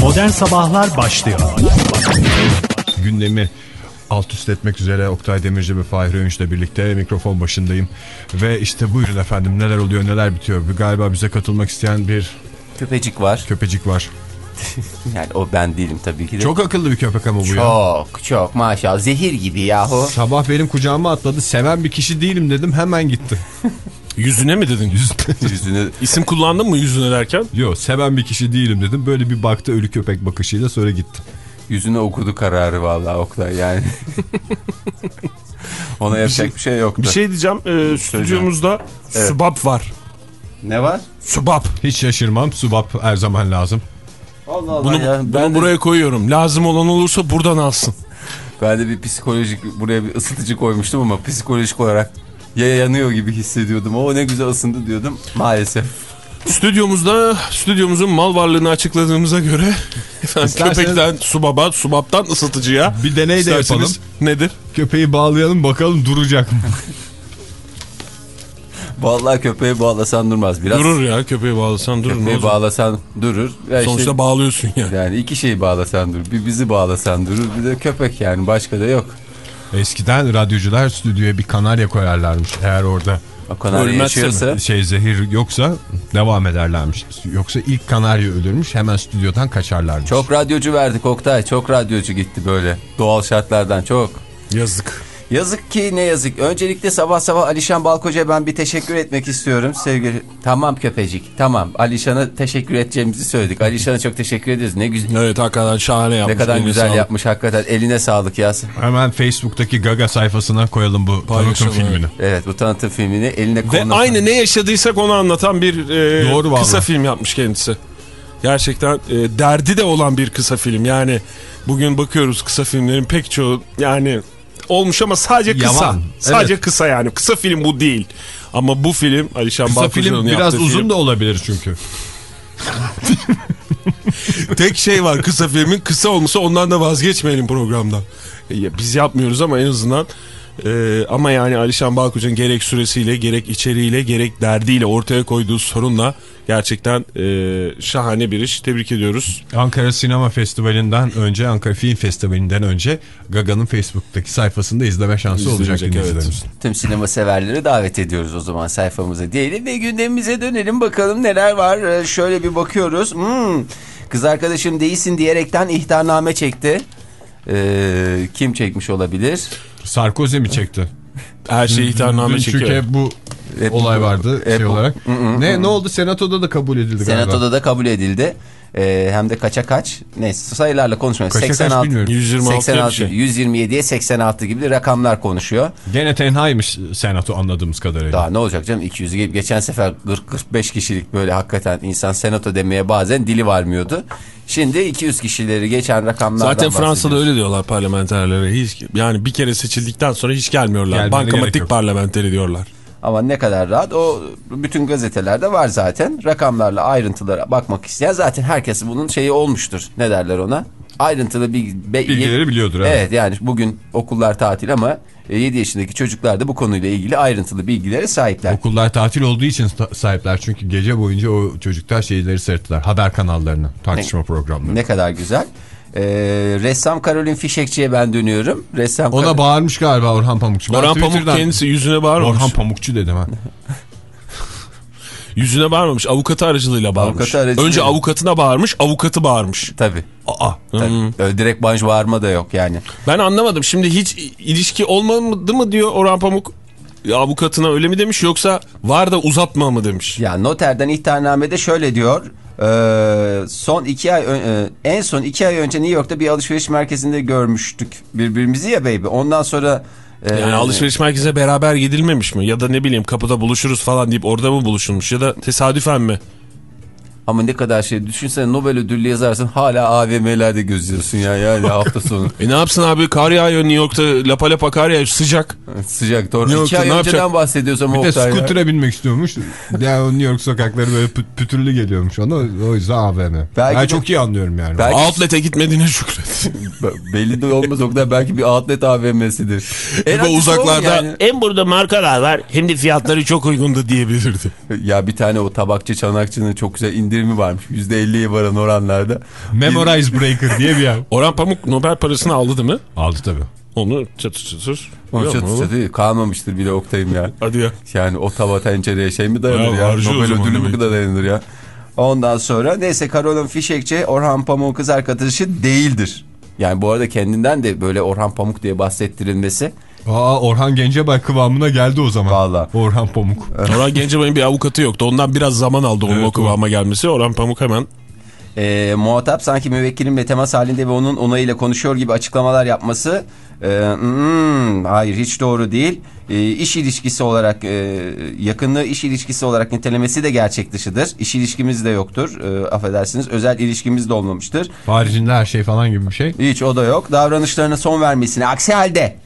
Modern Sabahlar başlıyor. gündemi alt üst etmek üzere Oktay Demirci ve Fahir Öğünç'le birlikte mikrofon başındayım. Ve işte buyurun efendim neler oluyor neler bitiyor. Galiba bize katılmak isteyen bir Köpecik var. köpecik var. Yani o ben değilim tabii ki de. Çok akıllı bir köpek ama bu ya. çok, çok maşallah. Zehir gibi yahu. Sabah benim kucağıma atladı. Seven bir kişi değilim dedim hemen gitti. Yüzüne mi dedin? Yüzünü İsim kullandın mı yüzüne derken? Yok seven bir kişi değilim dedim. Böyle bir baktı ölü köpek bakışıyla sonra gitti. yüzüne okudu kararı vallahi Oktay yani. Ona yapacak bir şey yoktu. Bir şey diyeceğim. E, stüdyomuzda Evet. subap var. Ne var? Subap. Hiç şaşırmam. Subap her zaman lazım. Allah Allah Bunu, ya. bunu Ben, de, buraya koyuyorum. Lazım olan olursa buradan alsın. ben de bir psikolojik buraya bir ısıtıcı koymuştum ama psikolojik olarak ya yanıyor gibi hissediyordum. O ne güzel ısındı diyordum. Maalesef. Stüdyomuzda stüdyomuzun mal varlığını açıkladığımıza göre efendim, İsterseniz- köpekten subaba, subaptan ısıtıcıya Bir deney de İsterseniz yapalım. Nedir? Köpeği bağlayalım bakalım duracak mı? Vallahi köpeği bağlasan durmaz. Biraz Durur ya köpeği bağlasan durur. ne köpeği bağlasan durur. Ya işte- Sonuçta bağlıyorsun ya. yani iki şeyi bağlasan durur. Bir bizi bağlasan durur. Bir de köpek yani. Başka da yok. Eskiden radyocular stüdyoya bir kanarya koyarlarmış. Eğer orada O kanarya Ölmezse yaşıyorsa şey zehir yoksa devam ederlermiş. Yoksa ilk kanarya ölürmüş hemen stüdyodan kaçarlarmış. çok radyocu verdik Oktay. Çok radyocu gitti böyle. Doğal şartlardan çok. Yazık. Yazık ki ne yazık. Öncelikle sabah sabah Alişan Balkoca ben bir teşekkür etmek istiyorum sevgili. Tamam köpecik tamam Alişan'a teşekkür edeceğimizi söyledik. Alişan'a çok teşekkür ederiz. Ne güzel. Evet hakikaten şahane yapmış. Ne kadar Eline güzel sağlık. yapmış hakikaten. Eline sağlık Yasin. Hemen Facebook'taki Gaga sayfasına koyalım bu tanıtım filmini. Evet bu tanıtım filmini eline Ve koluna... aynı ne yaşadıysak onu anlatan bir e, Doğru vallahi. kısa film yapmış kendisi. Gerçekten e, derdi de olan bir kısa film. Yani bugün bakıyoruz kısa filmlerin pek çoğu yani olmuş ama sadece kısa. Yavan, Sadece evet. kısa yani. Kısa film bu değil. Ama bu film Alişan Kısa film biraz uzun film. da olabilir çünkü. Tek şey var kısa filmin kısa olması ondan da vazgeçmeyelim programda. Ya biz yapmıyoruz ama en azından e, ama yani Alişan Balkocan gerek süresiyle gerek içeriğiyle gerek derdiyle ortaya koyduğu sorunla gerçekten e, şahane bir iş. Tebrik ediyoruz. Ankara Sinema Festivali'nden önce, Ankara Film Festivali'nden önce Gaga'nın Facebook'taki sayfasında izleme şansı olacak İzlenecek, dinleyicilerimizin. Tüm sinema severleri davet ediyoruz o zaman sayfamıza diyelim ve gündemimize dönelim bakalım neler var. Ee, şöyle bir bakıyoruz. Hmm, kız arkadaşım değilsin diyerekten ihtarname çekti. Ee, kim çekmiş olabilir? Sarkozy mi çekti? Her şeyi ihtarname Dün çekiyor. çünkü hep bu Hep olay vardı hep şey bu- olarak. ne ne oldu? Senatoda da kabul edildi galiba. Senatoda da kabul edildi. Ee, hem de kaça kaç? Neyse sayılarla konuşmuyoruz. Kaça kaç 86, bilmiyorum. 126 'ya bir 86, şey. 127'ye 86 gibi rakamlar konuşuyor. Gene tenhaymış Senato anladığımız kadarıyla. Daha ne olacak canım 200 gibi. Geçen sefer 40-45 kişilik böyle hakikaten insan senato demeye bazen dili varmıyordu. Şimdi 200 kişileri geçen rakamlardan Zaten Fransa'da öyle diyorlar parlamenterlere. Hiç, yani bir kere seçildikten sonra hiç gelmiyorlar. Gelmene Bankamatik parlamenteri diyorlar. Ama ne kadar rahat o bütün gazetelerde var zaten. Rakamlarla ayrıntılara bakmak isteyen zaten herkes bunun şeyi olmuştur. Ne derler ona? Ayrıntılı bir be- Bilgileri biliyordur. Evet. Evet yani bugün okullar tatil ama 7 yaşındaki çocuklar da bu konuyla ilgili ayrıntılı bilgilere sahipler. Okullar tatil olduğu için sahipler çünkü gece boyunca o çocuklar şeyleri seyrettiler. Haber kanallarını, tartışma programlarını. Ne kadar güzel. Ee, ressam Karolin Fişekçi'ye ben dönüyorum. Ressam Ona Kar- bağırmış galiba Orhan Pamukçu. Ben Orhan Pamuk kendisi yüzüne bağırmamış. Orhan Pamukçu dedim ha. Yüzüne bağırmamış. Avukatı aracılığıyla bağırmış. Avukatı aracılığıyla. Önce avukatına bağırmış. Avukatı bağırmış. Tabii. Aa. tabii. Hmm. Öyle direkt banj bağırma da yok yani. Ben anlamadım. Şimdi hiç ilişki olmadı mı diyor Orhan Pamuk. Ya avukatına öyle mi demiş yoksa var da uzatma mı demiş. Ya noterden ihtarnamede şöyle diyor. Ee, son iki ay e, en son iki ay önce New York'ta bir alışveriş merkezinde görmüştük birbirimizi ya baby. Ondan sonra e, Yani alışveriş merkezine beraber gidilmemiş mi? Ya da ne bileyim kapıda buluşuruz falan deyip orada mı buluşulmuş? Ya da tesadüfen mi? Ama ne kadar şey düşünsene Nobel ödüllü yazarsın hala AVM'lerde gözüyorsun ya yani hafta sonu. E ne yapsın abi kar yağıyor New York'ta lapa lapa kar yağıyor sıcak. Sıcak doğru. New İki York'ta ay ne önceden yapacak? bahsediyorsam Bir de skuter'a binmek istiyormuş. Ya o New York sokakları böyle pü- pütürlü geliyormuş ona. O yüzden AVM. Belki ben de- çok iyi anlıyorum yani. Belki- Outlet'e gitmediğine şükret. Belli de olmaz Oktay belki bir outlet AVM'sidir. En o uzaklarda yani. hem burada markalar var hem de fiyatları çok uygundu diyebilirdi. Ya bir tane o tabakçı çanakçının çok güzel indirim indirimi varmış. %50'ye varan oranlarda. Memorize Breaker diye bir yer. Orhan Pamuk Nobel parasını aldı değil mi? Aldı tabii. Onu çatır çatır. O Yok çatı mu? çatı kalmamıştır bile Oktay'ım ya. Hadi ya. Yani o tava tencereye şey mi dayanır Ya, ya? Nobel ödülü mü demek. kadar dayanır ya? Ondan sonra neyse Karol'un Fişekçi Orhan Pamuk'un kız arkadaşı değildir. Yani bu arada kendinden de böyle Orhan Pamuk diye bahsettirilmesi. Aa Orhan Gencebay kıvamına geldi o zaman. Vallahi. Orhan Pamuk. Orhan Gencebay'ın bir avukatı yoktu. Ondan biraz zaman aldı onun Evet, o kıvama gelmesi. Orhan Pamuk hemen E, muhatap sanki müvekkilimle temas halinde ve onun onayıyla konuşuyor gibi açıklamalar yapması e, hmm, hayır hiç doğru değil. E, iş ilişkisi olarak e, yakınlığı iş ilişkisi olarak nitelemesi de gerçek dışıdır. İş ilişkimiz de yoktur. E, affedersiniz özel ilişkimiz de olmamıştır. Haricinde her şey falan gibi bir şey. Hiç o da yok. Davranışlarına son vermesini aksi halde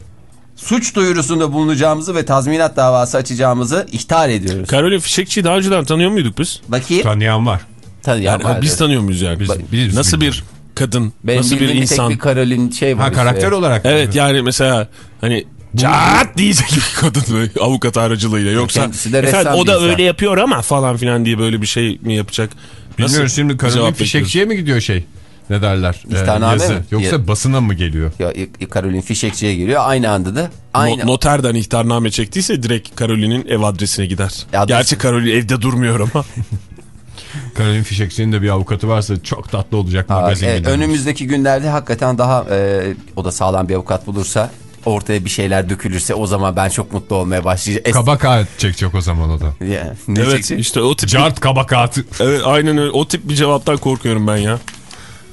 suç duyurusunda bulunacağımızı ve tazminat davası açacağımızı ihtar ediyoruz. Karolin Fişekçi'yi daha önceden tanıyor muyduk biz? Bakayım. Tanıyan var. Tabii Yani ya, biz tanıyor muyuz yani? Biz- biz Nasıl bir kadın? Benim nasıl bir insan? tek bir Karolin şey var. Ha karakter işte. olarak. Evet yani mesela hani Caat diyecek bir kadın mı avukat aracılığıyla yoksa efendim o da insan. öyle yapıyor ama falan filan diye böyle bir şey mi yapacak? Nasıl Bilmiyoruz şimdi Karolin Fişekçiye mi gidiyor şey? Ne derler? Ee, İhtarname yazı. mi? Yoksa Ya- basına mı geliyor? Ya, Karolin Fişekçi'ye geliyor aynı anda da. Aynı. No- noterden ihtarname çektiyse direkt Karolin'in ev adresine gider. Adres- Gerçi Karolin evde durmuyor ama. Karolin Fişekçi'nin de bir avukatı varsa çok tatlı olacak Ha, magazin evet, önümüzdeki günlerde hakikaten daha e, o da sağlam bir avukat bulursa ortaya bir şeyler dökülürse o zaman ben çok mutlu olmaya başlayacağım. Es- Kabak ağıt çekecek o zaman o da. Ya, ne evet çekecek? işte o tip Cart kabak ağıtı. evet, aynen öyle. O tip bir cevaptan korkuyorum ben ya.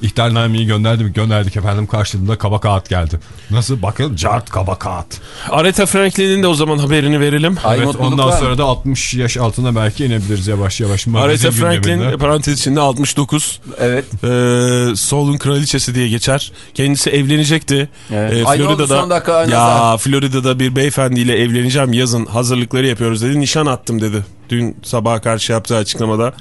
İhtarnameyi gönderdim gönderdik efendim karşılığında kabak ağıt geldi. Nasıl bakın cart kabak ağıt. Aretha Franklin'in de o zaman haberini verelim. Ay, Evet ondan sonra da 60 yaş altına belki inebiliriz yavaş yavaş. Aretha Franklin gündeminde. parantez içinde 69. Evet. Ee, Soul'un kraliçesi diye geçer. Kendisi evlenecekti. Evet. Ee, son dakika ya? Florida'da bir beyefendiyle evleneceğim yazın hazırlıkları yapıyoruz dedi. Nişan attım dedi. Dün sabaha karşı yaptığı açıklamada.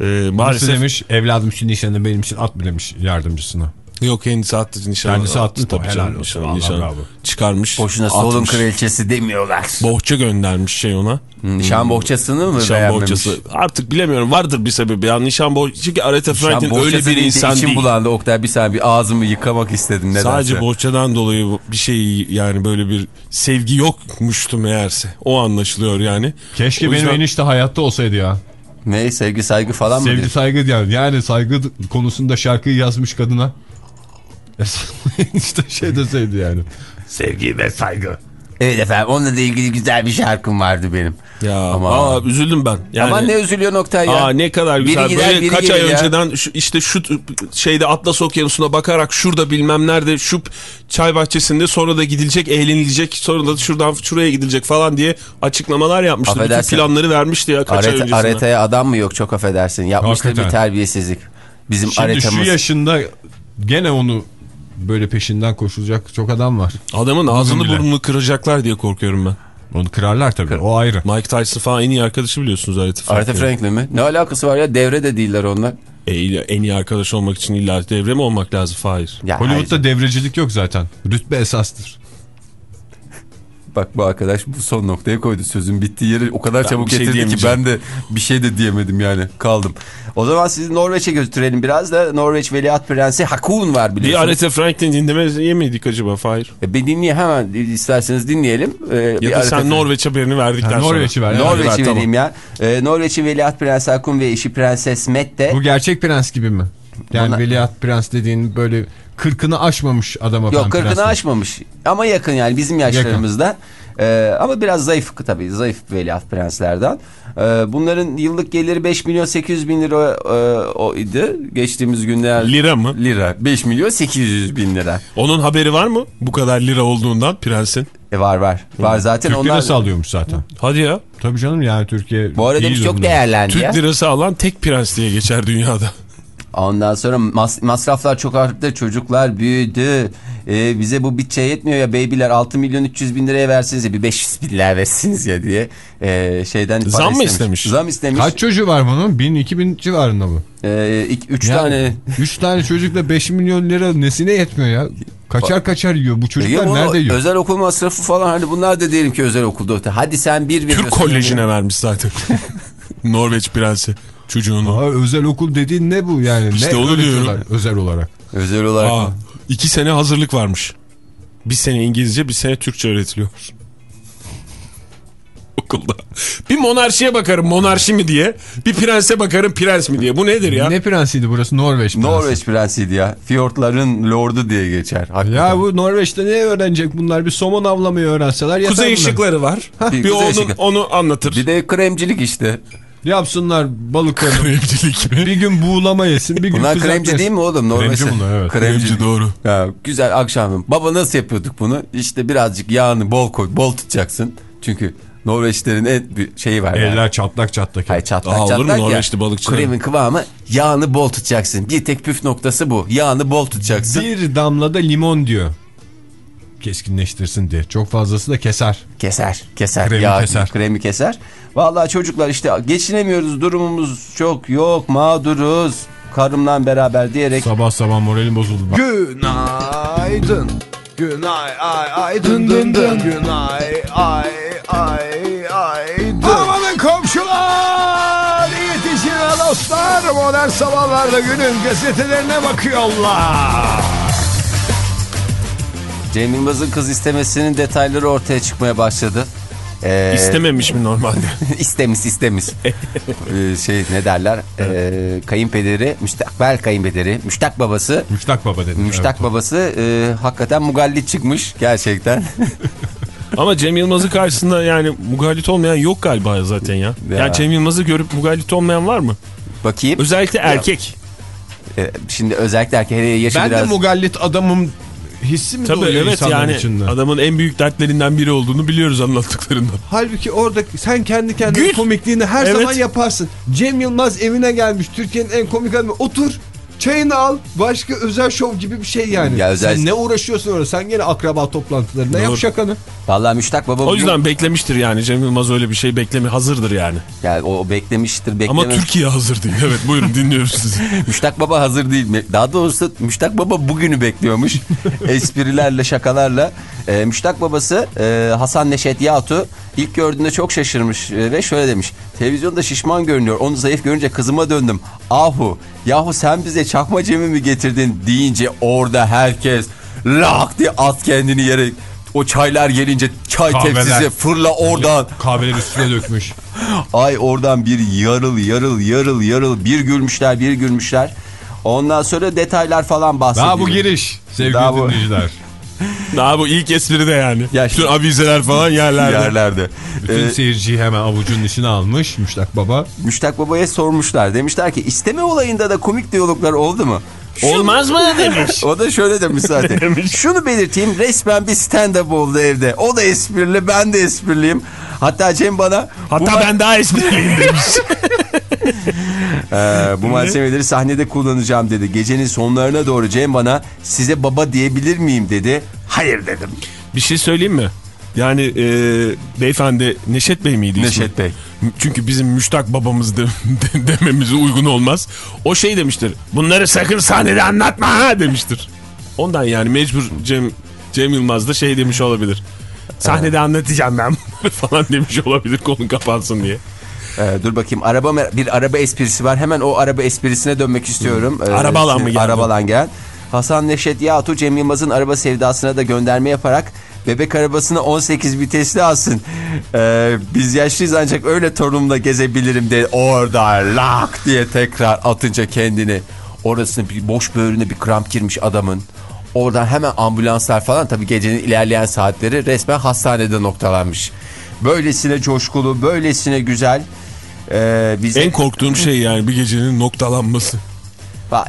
Ee, Maalesef maalesef demiş evladım şu nişanı benim için at demiş yardımcısına. yok kendisi attı nişanı. Kendisi attı, tabii helal canım, olsun, nişanı, Allah nişanı bravo. çıkarmış. Boşuna solun atmış. kraliçesi demiyorlar. Bohça göndermiş şey ona. Nişan bohçasını mı Nişan beğenmemiş? bohçası. Artık bilemiyorum vardır bir sebebi. Ya nişan bohçası. Çünkü Aretha Franklin öyle bir insan içim değil. bulandı Oktay bir saniye bir ağzımı yıkamak istedim nedense. Sadece bohçadan dolayı bir şey yani böyle bir sevgi yokmuştu meğerse. O anlaşılıyor yani. Keşke O benim yüzden- enişte hayatta olsaydı ya. Ne sevgi saygı falan mı? Sevgi saygı yani. Yani saygı konusunda şarkıyı yazmış kadına. işte şey deseydi yani. Sevgi ve saygı. Evet efendim onunla da ilgili güzel bir şarkım vardı benim. Ya Ama- aa, üzüldüm ben. Yani, Ama ne üzülüyor Oktay ya. Aa ne kadar Biri güzel. gider, Böyle biri kaç ay ya. önceden şu, işte şu şeyde Atlas Okyanusu'na bakarak şurada bilmem nerede şu çay bahçesinde sonra da gidilecek, eğlenilecek, sonra da şuradan şuraya gidilecek falan diye açıklamalar yapmıştı. Bütün Affedersin. planları vermişti ya kaç ay Areta, öncesinde. aretaya adam mı yok çok affedersin. Hakikaten. bir terbiyesizlik. Bizim Şimdi aretamız. şu yaşında gene onu böyle peşinden koşulacak çok adam var. Adamın ağzını burnunu kıracaklar diye korkuyorum ben. Onu kırarlar tabii o ayrı. Mike Tyson falan en iyi arkadaşı biliyorsunuz Aretha Franklin. Aretha Franklin mi? Ne alakası var ya devre de değiller onlar. E, en iyi arkadaş olmak için illa devre mi olmak lazım? Hayır. Ya Hollywood'da hayır. devrecilik yok zaten. Rütbe esastır. Bak bu arkadaş bu son noktaya koydu. Sözün bittiği yeri o kadar Ben çabuk bir şey getirdi ki ben de bir şey de diyemedim yani. Kaldım. O zaman sizi Norveç'e götürelim biraz da. Norveç Veliaht Prensi Hakun var Bir biliyorsunuz. Aretha Franklin dinlemeye miydik acaba? Hayır. E, Bir dinleye hemen isterseniz dinleyelim. E, bir Ya da Aretha- sen Norveç haberini verdikten Ha, sonra. Norveç'i ver. Norveç'i ver, tamam. vereyim ya. E, Norveç'in Veliaht Prensi Hakun ve eşi Prenses Mette. Bu gerçek prens gibi mi? Yani Bana- veliaht prens dediğin böyle kırkını aşmamış adama Yok kırkını aşmamış ama yakın yani bizim yaşlarımızda. Ee, ama biraz zayıf tabii zayıf veliaht prenslerden. Ee, bunların yıllık geliri 5 milyon 800 bin lira e, o idi. Geçtiğimiz günler Lira mı? lira 5 milyon 800 bin lira. Onun haberi var mı? Bu kadar lira olduğundan prensin. E, var var. Var zaten Türk onlar. lirası alıyormuş zaten. Hadi ya. Tabii canım yani Türkiye Bu arada çok değerlendi ya. Türk lirası alan tek prens diye geçer dünyada. Ondan sonra mas- masraflar çok arttı. Çocuklar büyüdü. Ee, bize bu bütçe yetmiyor ya beybiler 6 milyon 300 bin liraya versiniz ya bir 500 bin lira versiniz ya diye ee, şeyden Zam mı istemiş? Zam istemiş. Kaç çocuğu var bunun? 1000-2000 civarında mı? Ee, iki- üç Yani tane. 3 tane çocukla 5 milyon lira nesine yetmiyor ya? Kaçar kaçar yiyor. Bu çocuklar bu nerede yiyor? Özel okul masrafı falan hani bunlar da diyelim ki özel okulda. Hadi sen bir veriyorsun. Türk Koleji'ne vermiş zaten. Norveç prensi. Çocuğunu. Aa, özel okul dediğin ne bu yani? İşte ne onu diyorum. Özel olarak. Özel olarak Aa, iki sene hazırlık varmış. Bir sene İngilizce bir sene Türkçe öğretiliyor. Okulda. Bir monarşiye bakarım monarşi mi diye. Bir prense bakarım prens mi diye. Bu nedir ya? Ne prensiydi burası? Norveç prensi. Norveç prensiydi ya. Fiyortların lordu diye geçer. Hakikaten. Ya bu Norveç'te ne öğrenecek bunlar? Bir somon avlamayı öğrenseler yeter Kuzey bunlar. ışıkları var. Bir bir onu, ışıkları. onu anlatır. Bir de kremcilik işte. Yapsınlar balıklarını. Kremcilik mi? bir gün buğulama yesin, bir gün Bunlar kremci yesin. değil mi oğlum? Norveç'te. Kremci bunlar, evet. Kremci. Kremci doğru. Ya, güzel akşamım. Baba nasıl yapıyorduk bunu? İşte birazcık yağını bol koy, bol tutacaksın. Çünkü Norveçlerin en bir şeyi var. yani. Eller çatlak çatlak. Hayır çatlak Aa, olur mu çatlak. Norveçli balıkçılar? Kremin kıvamı yağını bol tutacaksın. Bir tek püf noktası bu. Yağını bol tutacaksın. Bir damla da limon diyor. Keskinleştirsin diye. Çok fazlası da keser. Keser, keser. Kremi Yağ, keser. Kremi keser. Vallahi çocuklar işte geçinemiyoruz, durumumuz çok yok, mağduruz. Karımla beraber diyerek Sabah sabah moralim bozuldu. Günaydın. Günay ay ay dın dın dın. Günay ay ay ay dın. Amanın komşular, yetişin dostlar. Modern sabahlarda günün gazetelerine bakıyorlar. Cem Yılmaz'ın kız istemesinin detayları ortaya çıkmaya başladı. Ee, İstememiş mi normalde? istemiş istemiş. Ee, şey ne derler? Ee, kayınpederi, müstakbel kayınpederi, müştak babası. Müştak baba dedim. Müştak Evet. babası e, hakikaten mugallit çıkmış gerçekten. Ama Cem Yılmaz'ın karşısında yani mugallit olmayan yok galiba zaten ya. Ya. Yani Cem Yılmaz'ı görüp mugallit olmayan var mı? Bakayım. Özellikle erkek. Ee, şimdi özellikle erkek hele yaşı Ben biraz... de mugallit adamım hissi mi Tabii doğuyor evet insanların yani içinde? adamın en büyük dertlerinden biri olduğunu biliyoruz anlattıklarından. Halbuki orada sen kendi kendine Gül. komikliğini her Evet. zaman yaparsın. Cem Yılmaz evine gelmiş. Türkiye'nin en komik adamı. Otur. Çayını al. Başka özel şov gibi bir şey yani. Ya özel- Sen ne uğraşıyorsun orada? Sen gene akraba toplantılarında yap Doğru. şakanı. Vallahi müştak baba... O bugün- yüzden beklemiştir yani Cem Yılmaz öyle bir şey beklemi hazırdır yani. Yani o, beklemiştir bekleme. Ama Türkiye hazır değil. Evet buyurun dinliyoruz sizi. Müştak Baba hazır değil? Daha doğrusu Müştak Baba bugünü bekliyormuş. Esprilerle, şakalarla. Ee, Müştak Babası e, Hasan Neşet Yatu ilk gördüğünde çok şaşırmış e, ve şöyle demiş. Televizyonda şişman görünüyor. Onu zayıf görünce kızıma döndüm. Ahu, yahu sen bize çakma Cem'i mi getirdin deyince orada herkes lak diye at kendini yere. O çaylar gelince çay Kahveler. tepsisi fırla oradan. Kahveleri üstüne dökmüş. Ay oradan bir yarıl yarıl yarıl yarıl bir gülmüşler bir gülmüşler. Ondan sonra detaylar falan bahsediyor. Daha bu giriş sevgili Daha bu- dinleyiciler. Daha bu ilk espri de yani. Ya Bütün avizeler falan yerlerde. yerlerde. Bütün Ee, seyirciyi hemen avucunun içine almış Müştak Baba. Müştak Baba'ya sormuşlar. Demişler ki isteme olayında da komik diyaloglar oldu mu? Olmaz mı demiş. O da şöyle demiş zaten. Şunu belirteyim resmen bir stand-up oldu evde. O da esprili ben de espriliyim. Hatta Cem bana Hatta ben daha espriliyim demiş. E, bu malzemeleri sahnede kullanacağım dedi. Gecenin sonlarına doğru Cem bana size baba diyebilir miyim dedi. Hayır dedim. bir şey söyleyeyim mi? Yani e, beyefendi Neşet Bey miydi ismi? Neşet Bey. Çünkü bizim müştak babamız de, de- dememize uygun olmaz. O şey demiştir. Bunları sakın sahnede anlatma ha demiştir. Ondan yani mecbur Cem, Cem Yılmaz da şey demiş olabilir. Sahnede anlatacağım ben falan demiş olabilir konu kapansın diye. Ee, dur bakayım araba bir araba esprisi var. Hemen o araba esprisine dönmek istiyorum. Ee, Arabalan mı geldi? Arabalan gel. Hasan Neşet Yatu Cem Yılmaz'ın araba sevdasına da gönderme yaparak bebek arabasına 18 vitesli alsın. Ee, biz yaşlıyız ancak öyle torunumla gezebilirim de orada lak diye tekrar atınca kendini. Orasına bir boş böğrüne bir kramp girmiş adamın. Oradan hemen ambulanslar falan tabii gecenin ilerleyen saatleri resmen hastanede noktalanmış. Böylesine coşkulu, böylesine güzel. Ee, biz En korktuğum şey yani bir gecenin noktalanması.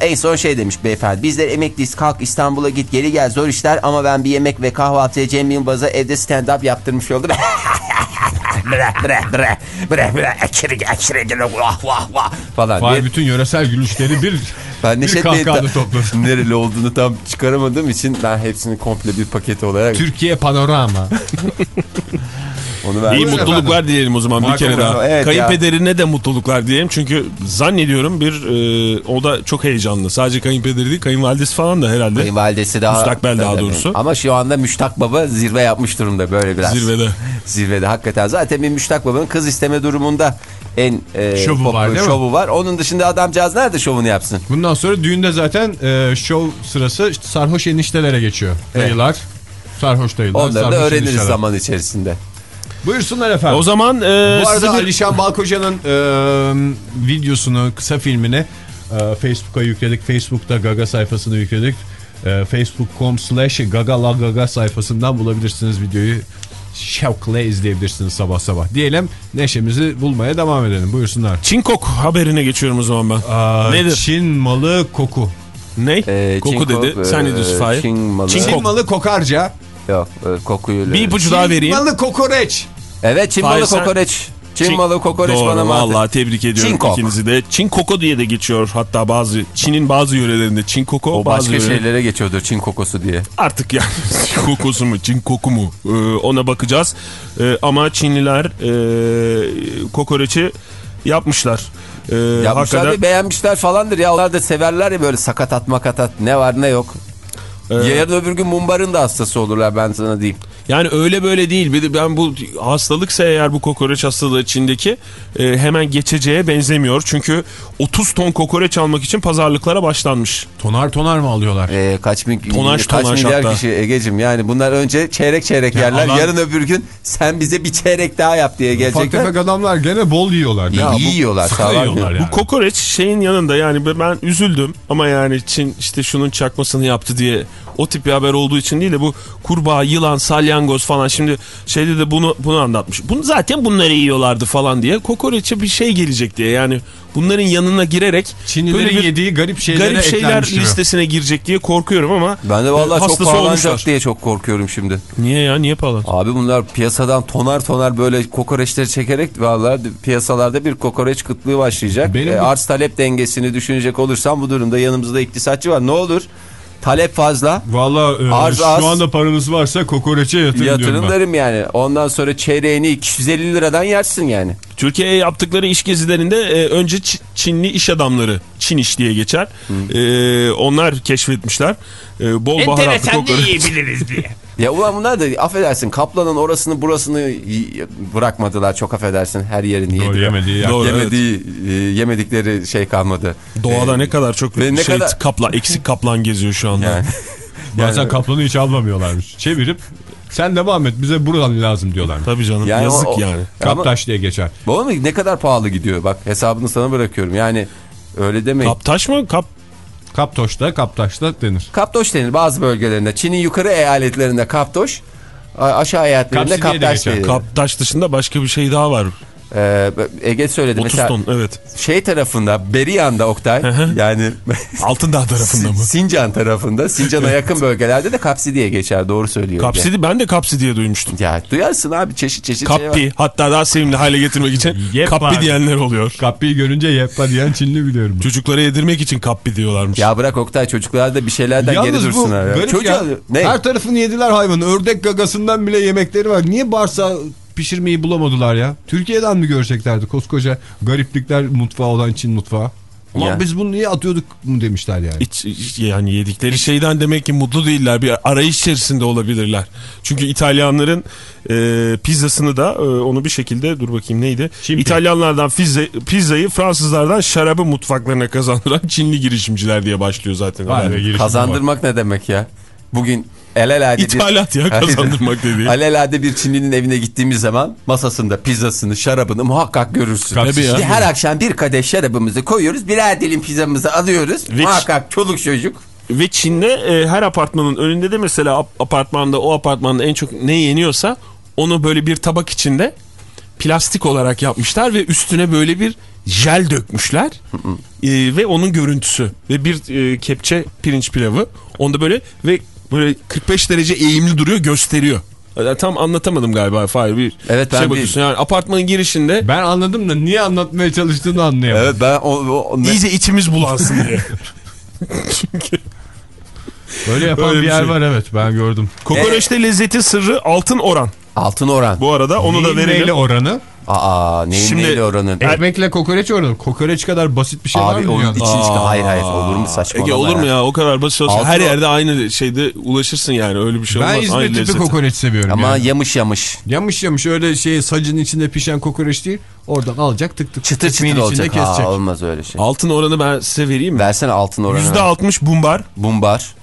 En son şey demiş beyefendi. Bizler emekliyiz kalk İstanbul'a git geri gel zor işler ama ben bir yemek ve kahvaltıya Cem Yılmaz'a evde stand up yaptırmış oldum. bre bre bre bre bre ekiri ekiri gele vah vah vah falan diye. bütün yöresel gülüşleri bir, Ben bir Bey'in kahkahada ta- topladı. nereli olduğunu tam çıkaramadığım için ben hepsini komple bir paket olarak Türkiye panorama. Onu ver. İyi mutluluklar efendim. diyelim o zaman bir Marco kere daha. Evet Kayınpederine de mutluluklar diyelim. Çünkü zannediyorum bir e, o da çok heyecanlı. Sadece kayınpederi değil kayınvalidesi falan da herhalde. Kayınvalidesi daha... Müstakbel daha doğrusu. Ama şu anda Müştak Baba zirve yapmış durumda böyle biraz. Zirvede. Zirvede hakikaten. Zaten bir Müştak Baba'nın kız isteme durumunda en e, Şovu pop- var, mi? şovu var. Onun dışında adamcağız nerede şovunu yapsın? Bundan sonra düğünde zaten e, şov sırası işte sarhoş eniştelere geçiyor. Dayılar, sarhoş dayılar, Onları da öğreniriz enişteler. zaman içerisinde. Buyursunlar efendim. O zaman e, Bu arada size bir- Alişan Balkoca'nın e, videosunu, kısa filmini e, Facebook'a yükledik. Facebook'ta Gaga sayfasına yükledik. E, Facebook.com slash gagalagaga sayfasından bulabilirsiniz videoyu. Şevkle izleyebilirsiniz sabah sabah. Diyelim neşemizi bulmaya devam edelim. Buyursunlar. Çinkok haberine geçiyorum o zaman ben. Aa, Nedir? Çin malı koku. Ne? Ee, Koku Çinko, dedi. Sen ne diyorsun e, Fahir? Çin malı. Çin Çin kok. malı kokarca. Yok e, kokuyu. Bir ipucu daha Çin vereyim. malı kokoreç. Evet Çin malı sen- kokoreç. Çin, Çin- malı kokoreç Doğru, bana mantı. Vallahi tebrik ediyorum Çinkok. ikinizi de. Çin koko diye de geçiyor hatta bazı Çin'in bazı yörelerinde Çin koko O bazı başka yöre- şeylere geçiyordur Çin kokosu diye. Artık yani Çin kokosu mu Çin koku mu Ee, ona bakacağız. Ee, ama Çinliler e, kokoreçi yapmışlar. Ee, Yapmışlar hakikaten- beğenmişler falandır ya. Onlar da severler ya böyle sakatat makatat ne var ne yok. Ee, Yarın öbür gün mumbarın da hastası olurlar ben sana diyeyim. Yani öyle böyle değil. Bir de ben bu hastalıksa eğer bu kokoreç hastalığı Çin'deki e, hemen geçeceğe benzemiyor. Çünkü 30 ton kokoreç almak için pazarlıklara başlanmış. Tonar tonar mı alıyorlar? Ee, kaç bin, Tonaj kaç tonaj milyar hatta. kişi Egecim yani bunlar önce çeyrek çeyrek Ya yerler. adam- Yarın öbür gün sen bize bir çeyrek daha yap diye Ufak gelecekler. tefek adamlar gene bol yiyorlar. İyi, Ya bu- iyi yiyorlar. sıkı yiyorlar. yani. Bu kokoreç şeyin yanında yani ben üzüldüm ama yani Çin işte şunun çakmasını yaptı diye o tip bir haber olduğu için değil de bu kurbağa, yılan, salyangoz falan şimdi şeyde de bunu bunu anlatmış. Bunu zaten bunları yiyorlardı falan diye kokoreçe bir şey gelecek diye yani bunların yanına girerek Çinlilerin böyle bir yediği garip şeylere garip şeyler gibi. listesine girecek diye korkuyorum ama Ben de vallahi e, çok pahalanacak diye çok korkuyorum şimdi. Niye ya niye pahalı? Abi bunlar piyasadan tonar tonar böyle kokoreçleri çekerek vallahi piyasalarda bir kokoreç kıtlığı başlayacak. Benim E, arz talep dengesini düşünecek olursam bu durumda yanımızda iktisatçı var. Ne olur? Talep fazla. Valla e, Arz şu az. anda paranız varsa kokoreçe yatırın, diyorum ben. derim yani. Ondan sonra çeyreğini 250 liradan yersin yani. Türkiye'ye yaptıkları iş gezilerinde e, önce Ç- Çinli iş adamları Çin iş diye geçer. E, onlar keşfetmişler. E, bol baharatlı kokoreç. Ya ulan bunlar da affedersin kaplanın orasını burasını bırakmadılar çok affedersin her yerini Doğru yediler. yemediği yer. Doğru. Yemediği, e, yemedikleri şey kalmadı. Doğada E, ne kadar çok ve ne şey kadar- kaplan eksik kaplan geziyor şu anda. yani. Bazen Yani- kaplanı hiç almamıyorlarmış. Çevirip sen devam et bize buradan lazım diyorlar. Tabii canım Yani yazık o- yani. Kaptaş diye geçer. Bu ama ne kadar pahalı gidiyor bak hesabını sana bırakıyorum yani öyle demeyin. Kaptaş mı? Kap Kaptoş'ta kaptaşta denir. Kaptoş denir bazı bölgelerinde Çin'in yukarı eyaletlerinde kaptoş aşağı eyaletlerinde kaptaş denir. Kaptaş dışında başka bir şey daha var. Ee, Ege söyledi 30 mesela ton evet. şey tarafında Beriyan'da Oktay yani Altındağ tarafında mı? Sincan tarafında Sincan'a yakın bölgelerde de kapsi diye geçer doğru söylüyor. Ege. Kapsidi ben de kapsi diye duymuştum. Ya duyarsın abi çeşit çeşit şey var. Kappi hatta daha sevimli hale getirmek için kappi abi. diyenler oluyor. Kapıyı görünce yeppa diyen Çinli biliyorum. Çocuklara yedirmek için kappi diyorlarmış. Ya bırak Oktay çocuklar da bir şeylerden geri Yalnız bu dursunlar. Ya. Çocuğa- ya. ne? Her tarafını yediler hayvanı. Ördek gagasından bile yemekleri var. Niye bağırsağı pişirmeyi bulamadılar ya? Türkiye'den mi göreceklerdi koskoca gariplikler mutfağı olan Çin mutfağı? Ulan Ya. biz bunu niye atıyorduk mu demişler yani. İç, yani yedikleri şeyden demek ki mutlu değiller. Bir arayış içerisinde olabilirler. Çünkü İtalyanların e, pizzasını da e, onu bir şekilde dur bakayım neydi? Çimpi. İtalyanlardan pizza, pizzayı Fransızlardan şarabı mutfaklarına kazandıran Çinli girişimciler diye başlıyor zaten. Yani be, girişim var. Kazandırmak ne demek ya? Bugün alelade İthalat ya kazandırmak dediği. Alelade bir Çinlinin evine gittiğimiz zaman masasında pizzasını, şarabını muhakkak görürsün. Tabii ya. İşte her akşam bir kadeh şarabımızı koyuyoruz, birer dilim pizzamızı alıyoruz. Ve- muhakkak çoluk çocuk. Ve Çin'de e, her apartmanın önünde de mesela ap- apartmanda o apartmanda en çok ne yeniyorsa onu böyle bir tabak içinde plastik olarak yapmışlar ve üstüne böyle bir jel dökmüşler E, ve onun görüntüsü ve bir e, kepçe pirinç pilavı onda böyle ve böyle 45 derece eğimli duruyor gösteriyor. Tam anlatamadım galiba Fahir bir Evet, ben şey bir- bakıyorsun yani apartmanın girişinde Ben anladım da niye anlatmaya çalıştığını anlayamadım. Evet ben o, o- ne- iyice içimiz bulansın diye. Çünkü Böyle yapan Öyle bir bir yer şey. var evet ben gördüm. kokoreçte lezzeti sırrı altın oran. Altın oran. Bu arada onu da Neyin neyle verelim. oranı? Aa neyin Şimdi- neyle oranı? Ekmekle kokoreç oranı. Kokoreç kadar basit bir şey var Abi mı? onun dünyada? için çıkıyor. Hayır hayır olur mu saçmalama Ege olur mu ya o kadar basit olsa Altın her o- yerde aynı şeyde ulaşırsın yani öyle bir şey Ben olmaz. İzmir aynı tipi kokoreç seviyorum. Ama yani. yamış yamış. Yamış yamış öyle şey sacın içinde pişen kokoreç değil. Oradan alacak tık tık. Çıtır çıtır içinde olacak. kesecek. Ha, olmaz öyle şey. Altın oranı ben size vereyim mi? Versene altın oranı. %60 bumbar, Bumbar.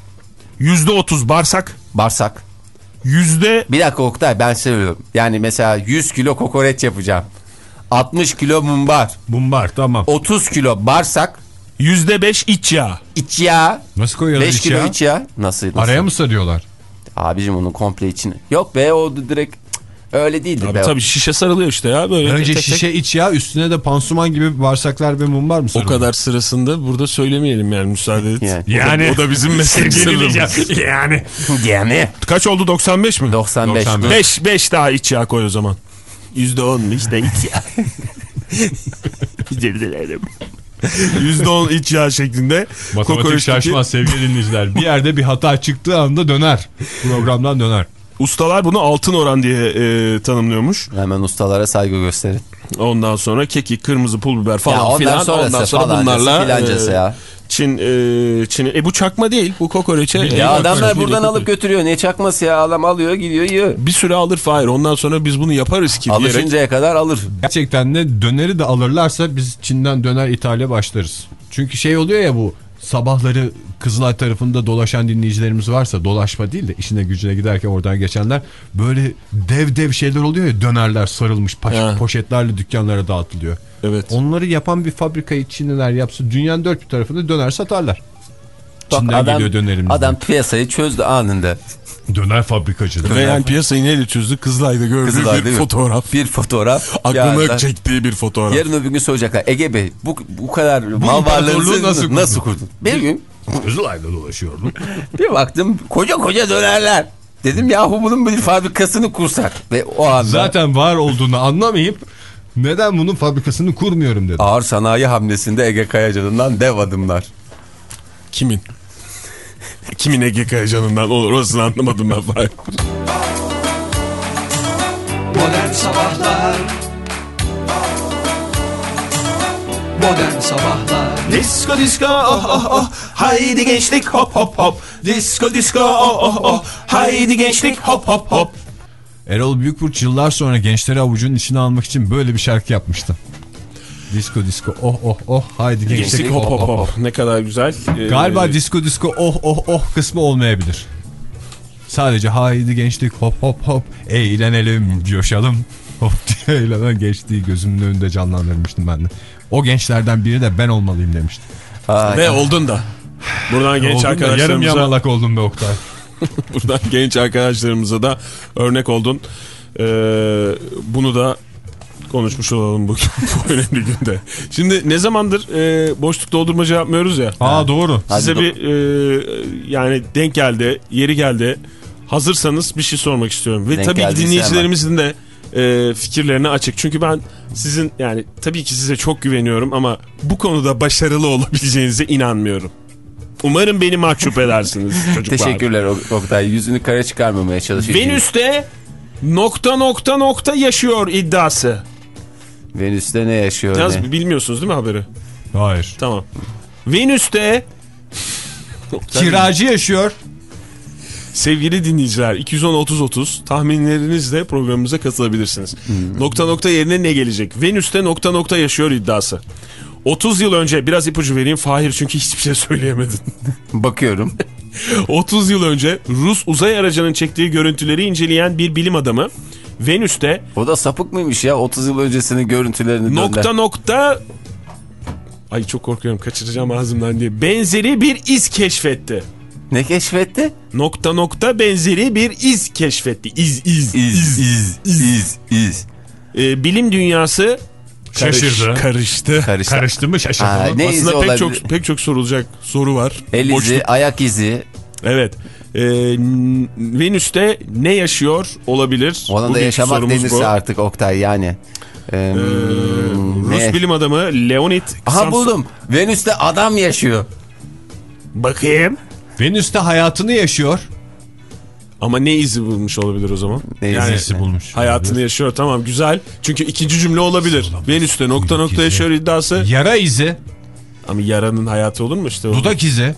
%30 bağırsak, Barsak. Yüzde Bir dakika Oktay ben söylüyorum. Yani mesela 100 kilo kokoreç yapacağım. 60 kilo mumbar. Bumbar tamam. 30 kilo barsak. yüzde beş iç yağ. iç yağ. Nasıl koyuyorlar 5 iç kilo ya? iç yağ. Nasıl? nasıl? Araya mı sarıyorlar? Abicim onun komple içine. Yok be o direkt öyle değildir Abi be. tabii şişe sarılıyor işte ya böyle. Önce tek tek. şişe iç yağ üstüne de pansuman gibi bağırsaklar ve mumbar mı O kadar sırasında burada söylemeyelim yani müsaade et. Yani. Yani- O da, o da bizim meslek sırrımız. yani. Yani. Kaç oldu 95 mi? 95. 95. 5 5 daha iç yağ koy o zaman. %10 işte iç yağ. Özür dilerim. %10 iç yağ şeklinde. Matematik şaşmaz sevgili dinleyiciler. Bir yerde bir hata çıktığı anda döner. Programdan döner. Ustalar bunu altın oran diye e, tanımlıyormuş. Hemen ustalara saygı gösterin. Ondan sonra kekik, kırmızı pul biber falan ya ondan filan. sonrası Ondan sonra falancası bunlarla filancası e, ya. Çin, e, Çin. E bu çakma değil. Bu kokoreçe. E, Ya bak, adamlar buradan alıp götürüyor. Ne çakması ya adam alıyor gidiyor yiyor. bir süre alır Fahir. Ondan sonra biz bunu yaparız ki diyerek. Alışıncaya kadar alır. Gerçekten de döneri de alırlarsa biz Çin'den döner ithale başlarız. Çünkü şey oluyor ya bu sabahları Kızılay tarafında dolaşan dinleyicilerimiz varsa dolaşma değil de işine gücüne giderken oradan geçenler böyle dev dev şeyler oluyor ya dönerler sarılmış Ha. poşetlerle dükkanlara dağıtılıyor. Evet. Onları yapan bir fabrikayı Çinliler yapsa dünyanın dört bir tarafında döner satarlar. Bak Çin'den adam, geliyor dönerimiz. adam piyasayı çözdü anında. Döner fabrikacıdır. Ve yani piyasayı neyle çözdü? Kızılay'da gördüğü Kızılay bir mi? fotoğraf. Bir fotoğraf. Aklını Ya, çektiği bir fotoğraf. Yarın öbür gün soracaklar. Ege Bey bu, bu kadar mal imparatorluğu varlığınızı nasıl nasıl, kurdun? nasıl kurdun? Bir gün Kızılay'da dolaşıyordum. bir baktım koca koca dönerler. Dedim yahu bunun bir fabrikasını kursak. Ve o anda Zaten var olduğunu anlamayıp neden bunun fabrikasını kurmuyorum dedim. ağır sanayi hamlesinde Ege Kayacan'ından dev adımlar. Kimin? Kimin Ege Kayacan'ından olur orasını anlamadım ben Fahir. Modern Sabahlar. Modern Sabahlar. Disco disco oh oh oh. Haydi gençlik hop hop hop. Disco disco oh oh oh. Haydi gençlik hop hop hop. Erol Büyükburç yıllar sonra gençleri avucunun içine almak için böyle bir şarkı yapmıştı. Disco disco oh oh oh haydi gençlik Gençlik hop hop hop ne kadar güzel. Ee, Galiba disco disco oh oh oh kısmı olmayabilir. Sadece haydi gençlik hop hop hop eğlenelim coşalım hop diye eğlenen gençliği gözümün önünde canlandırmıştım ben de. O gençlerden biri de ben olmalıyım demiştim. Ve oldun da. Buradan genç Oldum da yarım arkadaşlarımıza yamalak oldum be Oktay. buradan genç arkadaşlarımıza da örnek oldun. Ee, bunu da konuşmuş olalım bugün bu önemli günde. Şimdi ne zamandır e, boşluk doldurmaca yapmıyoruz ya. Aa doğru. Hadi Size do- bir e, yani denk geldi, yeri geldi. Hazırsanız bir şey sormak istiyorum. Ve Denk tabii ki dinleyicilerimizin de e, fikirlerine açık. Çünkü ben sizin yani tabii ki size çok güveniyorum ama bu konuda başarılı olabileceğinize inanmıyorum. Umarım beni mahcup edersiniz çocuklar. Teşekkürler Ok- Oktay. Yüzünü kara çıkarmamaya çalışıyor. Venüs'te nokta nokta nokta yaşıyor iddiası. Venüs'te ne yaşıyor Yalnız ne? bilmiyorsunuz değil mi haberi? Hayır. Tamam. Venüs'te Kiracı yaşıyor. Sevgili dinleyiciler 210-30-30 tahminlerinizle programımıza katılabilirsiniz. Nokta nokta yerine ne gelecek? Venüs'te nokta nokta yaşıyor iddiası. 30 yıl önce biraz ipucu vereyim Fahir çünkü hiçbir şey söyleyemedin. Bakıyorum. 30 yıl önce Rus uzay aracının çektiği görüntüleri inceleyen bir bilim adamı Venüs'te O da sapık mıymış ya? 30 yıl öncesinin görüntülerini nokta dönder. nokta Ay çok korkuyorum kaçıracağım ağzımdan diye. Benzeri bir iz keşfetti. Ne keşfetti? Nokta nokta benzeri bir iz keşfetti. İz iz İz, iz, iz, iz. Ee, bilim dünyası karış- Şaşırdı. karıştı. Karıştı. Karıştı mı şaşırdı mı? ne izi Aslında pek olabilir? çok pek çok sorulacak soru var. El izi, Boşluk. ayak izi. Evet. Ee, n- Venüs'te ne yaşıyor olabilir? Ona da yaşamak denirse bu. artık Oktay yani. Ee, Ee, ne? Rus bilim adamı Leonid Aha Samson- buldum. Venüs'te adam yaşıyor. Bakayım. Venüs'te hayatını yaşıyor. Ama ne izi bulmuş olabilir o zaman? Ne yani, izi bulmuş Hayatını olabilir. yaşıyor tamam güzel. Çünkü ikinci cümle olabilir. Venüs'te nokta nokta yaşıyor iddiası. Yara izi, Ama yaranın hayatı olur mu işte? o? dudak izi.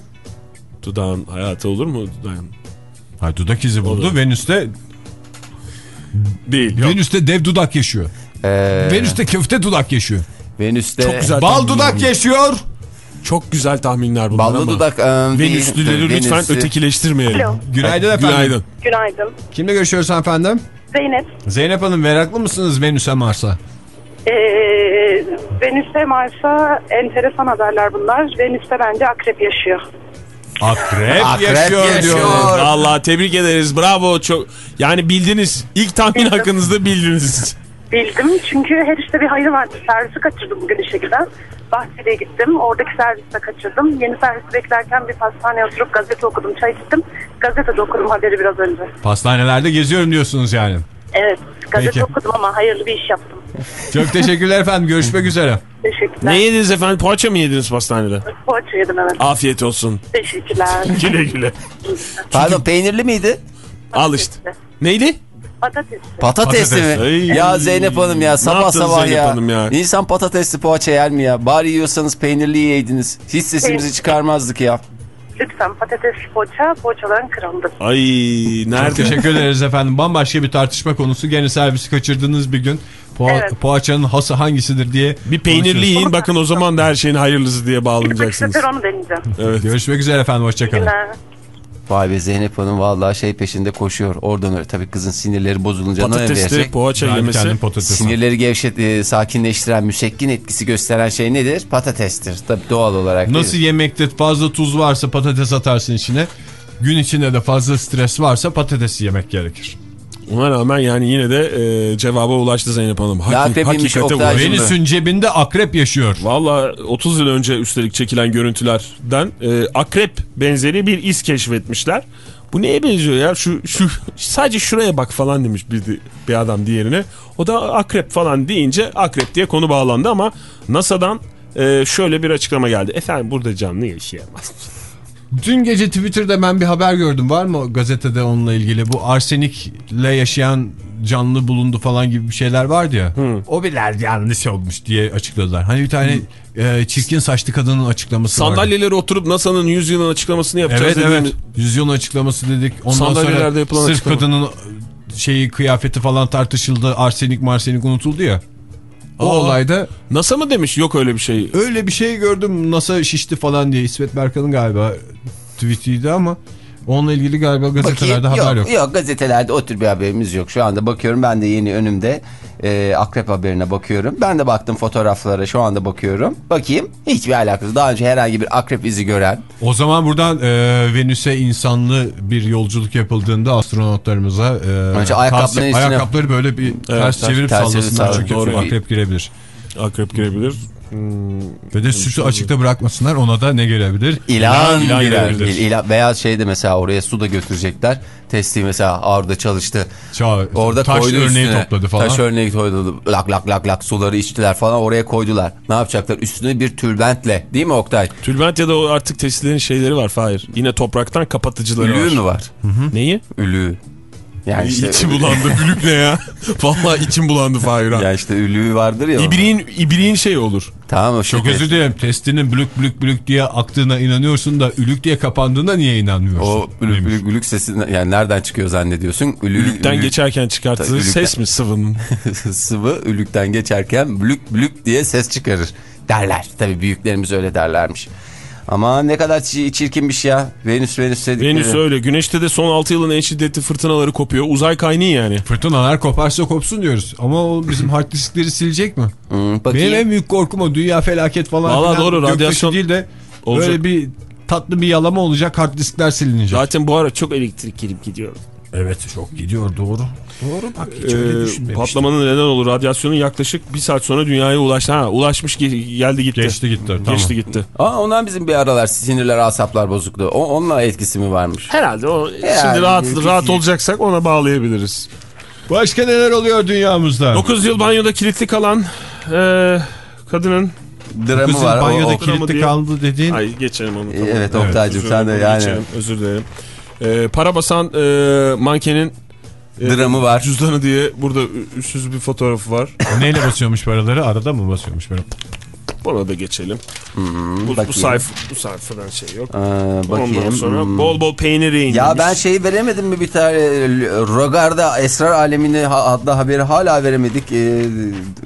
Dudağın hayatı olur mu? Dudağın. Ha, dudak izi buldu. Olur. Venüs'te Değil. Yok. Venüs'te dev dudak yaşıyor. Ee, Venüs'te köfte dudak yaşıyor. Venüs'te Çok güzel. Bal tahminler dudak bunlar. yaşıyor. Çok güzel tahminler bunlar ballı ama. dudak. e, Venüslüleri değil. lütfen Venüs'ü- ötekileştirmeyelim. Alo. Günaydın efendim. Günaydın. Günaydın. Kimle görüşüyoruz efendim? Zeynep. Zeynep Hanım meraklı mısınız Venüs'e Mars'a? Ee, Venüs'te Mars'a enteresan haberler bunlar. Venüs'te bence akrep yaşıyor. Akrep, Akrep yaşıyor, yaşıyor. diyor. Allah tebrik ederiz. Bravo. Çok yani bildiniz. İlk tahmin hakkınızda bildiniz. Bildim çünkü her işte bir hayır vardı. Servisi kaçırdım bugün işe giden. Bahçeli'ye gittim. Oradaki serviste kaçırdım. Yeni servisi beklerken bir pastaneye oturup gazete okudum. Çay içtim. Gazetede okudum haberi biraz önce. Pastanelerde geziyorum diyorsunuz yani. Evet. Gazete Peki. okudum ama hayırlı bir iş yaptım. Çok teşekkürler efendim. Görüşmek üzere. Teşekkürler. Ne yediniz efendim? Poğaça mı yediniz pastanede? Poğaça yedim evet. Afiyet olsun. Teşekkürler. Güle güle. Pardon peynirli miydi? Al işte. Neydi? Patates. Patatesli Patates. mi? Ay. Ya Zeynep Hanım ya sabah sabah Zeynep ya. Hanım ya? İnsan patatesli poğaça yer mi ya? Bari yiyorsanız peynirli yiyeydiniz. Hiç sesimizi çıkarmazdık ya. Lütfen patatesli poğaça, poğaçaların kralıdır. Ay nerede? Teşekkür ederiz efendim. Bambaşka bir tartışma konusu. Gene servisi kaçırdığınız bir gün. Po Evet. Poğaçanın hası hangisidir diye Bir peynirli yiyin bakın o zaman da her şeyin hayırlısı diye bağlanacaksınız. sefer onu deneyeceğim. Evet. Görüşmek üzere efendim. Hoşçakalın. Günler. Vay be Zeynep Hanım vallahi şey peşinde koşuyor. Oradan öyle. Tabii kızın sinirleri bozulunca ne Patatesli yapacak? poğaça Ben bir yemesi. Sinirleri gevşet, e, sakinleştiren, müsekkin etkisi gösteren şey nedir? Patatestir. Tabii doğal olarak. değil Nasıl mi? yemekte fazla tuz varsa patates atarsın içine. Gün içinde de fazla stres varsa patates yemek gerekir. Ona rağmen yani yine de e, cevaba ulaştı Zeynep Hanım. Hak, akrepiymiş hakikate ulaştı. Venüs'ün cebinde akrep yaşıyor. Valla 30 yıl önce üstelik çekilen görüntülerden e, akrep benzeri bir iz keşfetmişler. Bu neye benziyor ya? Şu şu sadece şuraya bak falan demiş bir, bir adam diğerine. O da akrep falan deyince akrep diye konu bağlandı ama NASA'dan e, şöyle bir açıklama geldi. Efendim burada canlı yaşayamaz. Dün gece Twitter'da ben bir haber gördüm. Var mı gazetede onunla ilgili? Bu arsenikle yaşayan canlı bulundu falan gibi bir şeyler vardı ya. O birer yanlış olmuş diye açıkladılar. Hani bir tane e, çirkin saçlı kadının açıklaması vardı. Sandalyeleri oturup NASA'nın 100 yılın açıklamasını yapacağız Evet evet. dediğimiz- Yüzyılın açıklaması dedik. Ondan sonra sırf açıklama. kadının şeyi kıyafeti falan tartışıldı. Arsenik marsenik unutuldu ya. O Aa. olayda NASA mı demiş yok öyle bir şey. öyle bir şey gördüm. NASA şişti falan diye. İsmet Berkan'ın galiba tweetiydi ama onunla ilgili galiba gazetelerde Bakayım. haber yok. Yok gazetelerde o tür bir haberimiz yok. Şu anda bakıyorum ben de yeni önümde e, akrep haberine bakıyorum. Ben de baktım fotoğraflara şu anda bakıyorum. Bakayım hiçbir alakası. Daha önce herhangi bir akrep izi gören. O zaman buradan e, Venüs'e insanlı bir yolculuk yapıldığında astronotlarımıza e, Önce ayakkabının ters- üstüne- ayakkabıları böyle bir ters ters- çevirip ters sallasınlar sallar. çünkü Doğru. akrep girebilir. Akrep girebilir. Ve de sütü açıkta bırakmasınlar ona da ne gelebilir? İlan, İlan girer. girebilir. İl- ilan- veya şeyde mesela oraya su da götürecekler. Testi mesela orada çalıştı. Ça- Orada taş koydu örneği üstüne. topladı falan. Taş örneği koydu. Lak lak lak lak suları içtiler falan oraya koydular. Ne yapacaklar? Üstüne bir tülbentle değil mi Oktay? Tülbent ya da o artık testilerin şeyleri var Fahir. Yine topraktan kapatıcıları var. Ülüğü mü var? Neyi? Ülüğü. Yani işte, içim bulandı. Bülük ne ya? Vallahi içim bulandı Fahir ya işte ülüğü vardır ya. İbriğin, ibriğin şey olur. Tamam o Çok özür dilerim. Testinin blük blük blük diye aktığına inanıyorsun da ülük diye kapandığına niye inanmıyorsun? O ülük, Neymiş? ülük, ülük sesi yani nereden çıkıyor zannediyorsun? Ülü, Ülükten ülü- geçerken çıkarttığı ülükten- ses mi sıvının? sıvı ülükten geçerken blük blük diye ses çıkarır derler. Tabii büyüklerimiz öyle derlermiş. Ama ne kadar çi- çirkinmiş ya. Venüs Venüs dedikleri. Venüs öyle. Güneşte de son 6 yılın en şiddetli fırtınaları kopuyor. Uzay kaynağı yani. Fırtınalar koparsa kopsun diyoruz. Ama o bizim hard diskleri silecek mi? Hmm, bakayım. Benim en büyük korkum o. Dünya felaket falan. Vallahi filan. doğru, Göktaşı radyasyon değil de olacak. böyle bir tatlı bir yalama olacak. Hard diskler silinecek. Zaten bu ara çok elektrik gelip gidiyor. Evet çok gidiyor doğru. Doğru bak hiç öyle Ee, düşünmemiştim. patlamanın neden olur? Radyasyonun yaklaşık bir saat sonra dünyaya ulaştı. Ha, ulaşmış ge- geldi gitti. Geçti gitti, tamam. Geçti gitti. Aa, ondan bizim bir aralar sinirler asaplar bozuktu. O, onunla etkisi mi varmış? Herhalde o Yani şimdi rahat bir- rahat olacaksak ona bağlayabiliriz. Başka neler oluyor dünyamızda? 9 yıl banyoda kilitli kalan e, kadının Dramı var. O- banyoda o- kilitli kilitli kaldı dediğin. Ay geçelim onu. Evet Oktay'cım Özür sen de yani. geçelim, özür dilerim. Ee, para basan e, mankenin e, Dramı var. Cüzdanı diye burada üstsüz bir fotoğrafı var. Neyle basıyormuş paraları? Arada mı basıyormuş böyle? Buna da geçelim. bu, bu, bakayım. sayfa, bu sayfadan şey yok. Ee, Ondan bakayım. sonra Hmm. bol bol peyniri indirmiş. Ya ben şeyi veremedim mi bir tane Rogar'da Esrar Alemini adlı haberi hala veremedik. Ee,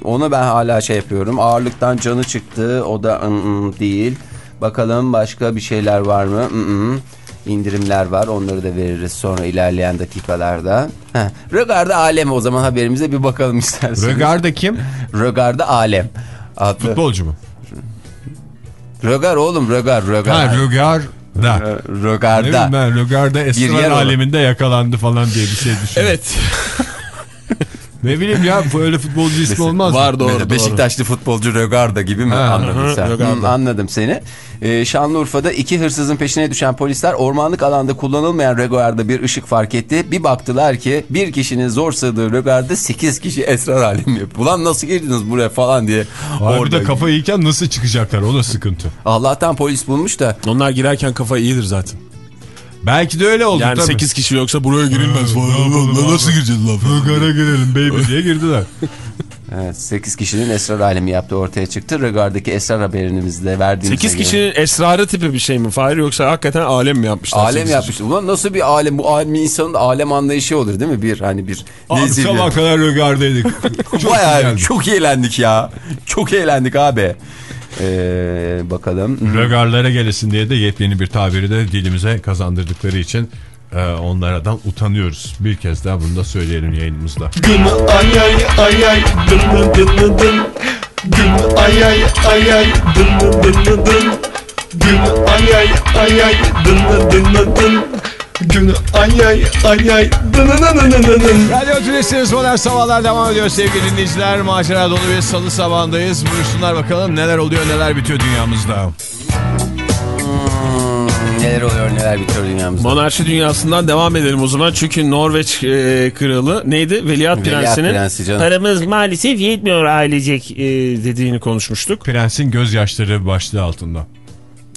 onu ben hala şey yapıyorum. Ağırlıktan canı çıktı. O da ım, ım değil. Bakalım başka bir şeyler var mı? Im, ım. İndirimler var. Onları da veririz sonra ilerleyen dakikalarda. Heh. Rogar'da Alem o zaman haberimize bir bakalım isterseniz. Rögar'da kim? Rogar'da Alem. Adlı. Futbolcu mu? Rögar oğlum Rögar Rögar. Ha Rögar. Da. Ne Rögar'da. bileyim ben Rögar'da esrar aleminde yakalandı falan diye bir şey düşünüyorum. Evet. Ne bileyim ya böyle futbolcu ismi olmaz? Var doğru doğru. Beşiktaşlı futbolcu Rögarda gibi mi? Ha, Anladın hı, sen. Rögarda. Hı, anladım seni. Ee, Şanlıurfa'da iki hırsızın peşine düşen polisler ormanlık alanda kullanılmayan Rögarda bir ışık fark etti. Bir baktılar ki bir kişinin zor sığdığı Rögarda 8 kişi esrar yapıyor. Ulan nasıl girdiniz buraya falan diye. Harbi de kafa yiyken nasıl çıkacaklar o da sıkıntı. Allah'tan polis bulmuş da. Onlar girerken kafa iyidir zaten. Belki de öyle oldu Yani tabii. 8 kişi yoksa buraya girilmez falan. Nasıl gireceğiz lan? Rögar'a girelim baby diye girdiler. Evet 8 kişinin esrar alemi yaptığı ortaya çıktı. Rögar'daki esrar haberimizde de verdiğimize 8 göre- kişinin esrarı tipi bir şey mi Fahir yoksa hakikaten alem mi yapmışlar? Alem sekiz yapmış. Ulan nasıl bir alem? Bu alem insanın alem anlayışı olur değil mi? Bir hani bir nezih bir- sabah kadar Rögar'daydık. Çok Bayağı güzeldi. çok eğlendik ya. Çok eğlendik abi. Ee, bakalım. Rögarlara gelesin diye de yepyeni bir tabiri de dilimize kazandırdıkları için e, onlardan utanıyoruz. Bir kez daha bunu da söyleyelim yayınımızda. Gün ay ay ay ay dın dın dın dın dın Gün ay ay ay ay dın dın dın dın dın Gün ay ay ay ay dın dın dın dın dın Gün ay ay ay ay Radyo Tülesi'niz modern sabahlar devam ediyor sevgili dinleyiciler. Macera dolu bir salı sabahındayız. Buyursunlar bakalım neler oluyor neler bitiyor dünyamızda. Hmm, neler oluyor neler bitiyor dünyamızda. Monarşi dünyasından devam edelim o zaman. Çünkü Norveç e, kralı neydi? Veliaht, Veliaht Prensi'nin Prensi canım. paramız maalesef yetmiyor ailecek e, dediğini konuşmuştuk. Prensin gözyaşları başlığı altında.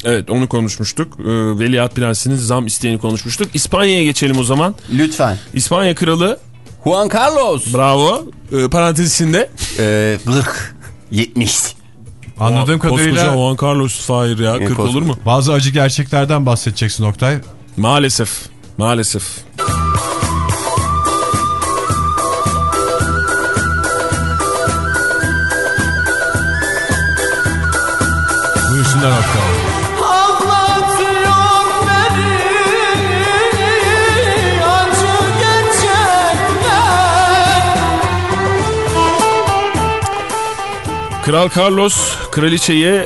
Evet onu konuşmuştuk. E, Veliaht Prensi'nin zam isteğini konuşmuştuk. İspanya'ya geçelim o zaman. Lütfen. İspanya kralı Juan Carlos. bravo e, parantez içinde. Ee, 40. 70. Anladığım Koskoca kadarıyla Juan Carlos Fahir ya 40 koskoca- olur mu? bazı acı gerçeklerden bahsedeceksin Oktay. Maalesef. Maalesef. Buyursunlar Oktay. Kral Carlos kraliçeyi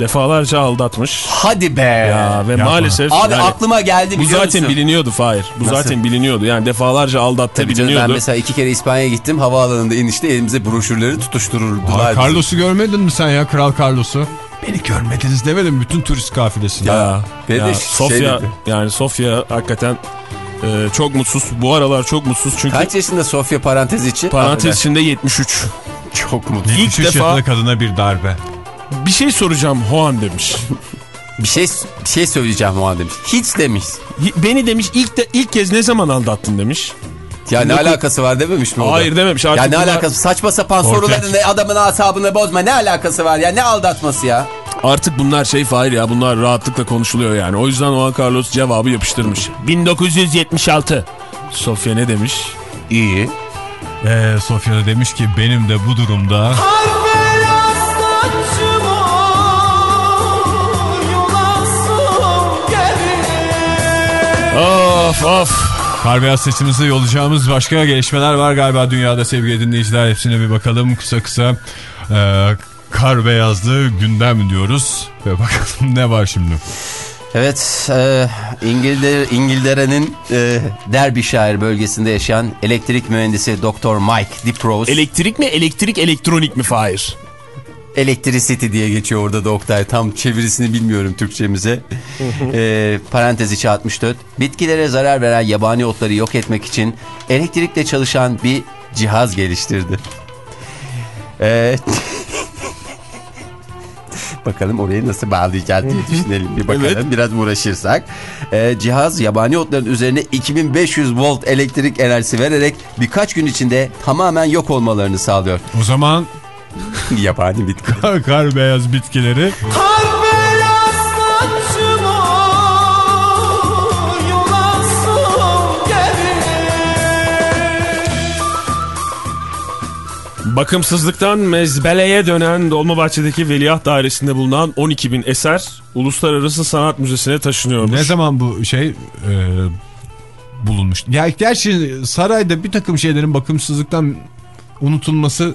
defalarca aldatmış. Hadi be. Ya ve maalesef Abi yani aklıma geldi bu zaten musun? biliniyordu Fahir. Bu Nasıl? zaten biliniyordu. Yani defalarca aldattı Tabii canım, biliniyordu. ben mesela iki kere İspanya'ya gittim. Havaalanında inişte elimize broşürleri tutuştururdular. Carlos'u görmedin mi sen ya Kral Carlos'u? Beni görmediniz demedim bütün turist kafilesini. Ya, ya şey Sofya dedi. yani Sofya hakikaten e, çok mutsuz. Bu aralar çok mutsuz çünkü Kaç yaşında Sofya parantez için? parantez içinde 73. Çok mutlu. İlk 73 defa- yaşında kadına bir darbe. Bir şey soracağım Juan demiş. Bir şey bir şey söyleyeceğim o an demiş. Hiç demiş. Beni demiş ilk de ilk kez ne zaman aldattın demiş. Ya ne alakası var dememiş mi? Hayır dememiş. Ya Artık ne bunlar- alakası saçma sapan Korkunç. soruların ne adamın asabını bozma ne alakası var ya ne aldatması ya. Artık bunlar şey Fahir ya bunlar rahatlıkla konuşuluyor yani. O yüzden Juan Carlos cevabı yapıştırmış. 1976. Sofya ne demiş? İyi. Ee, Sofya da demiş ki benim de bu durumda Of of. kar beyaz sesimizi yollayacağımız başka gelişmeler var galiba dünyada sevgili dinleyiciler. Hepsine bir bakalım kısa kısa. Ee, kar beyazlı gündem diyoruz ve bakalım ne var şimdi. Evet e, İngiltere, İngiltere'nin e, Derbyshire bölgesinde yaşayan elektrik mühendisi Dr. Mike DeProse. Elektrik mi elektrik elektronik mi Fahir? Electricity diye geçiyor orada da Oktay. Tam çevirisini bilmiyorum Türkçemize. e, parantez içi 64. Bitkilere zarar veren yabani otları yok etmek için elektrikle çalışan bir cihaz geliştirdi. E, Bakalım orayı nasıl bağlayacağız diye düşünelim. Bir bakalım biraz uğraşırsak. Ee, cihaz yabani otların üzerine 2500 volt elektrik enerjisi vererek birkaç gün içinde tamamen yok olmalarını sağlıyor. O zaman yabani bitki. kar, kar beyaz bitkileri Bakımsızlıktan mezbeleye dönen Dolmabahçe'deki Veliaht Dairesi'nde bulunan 12 bin eser Uluslararası Sanat Müzesi'ne taşınıyormuş. ne zaman bu şey e, bulunmuş? Ya gerçi sarayda bir takım şeylerin bakımsızlıktan unutulması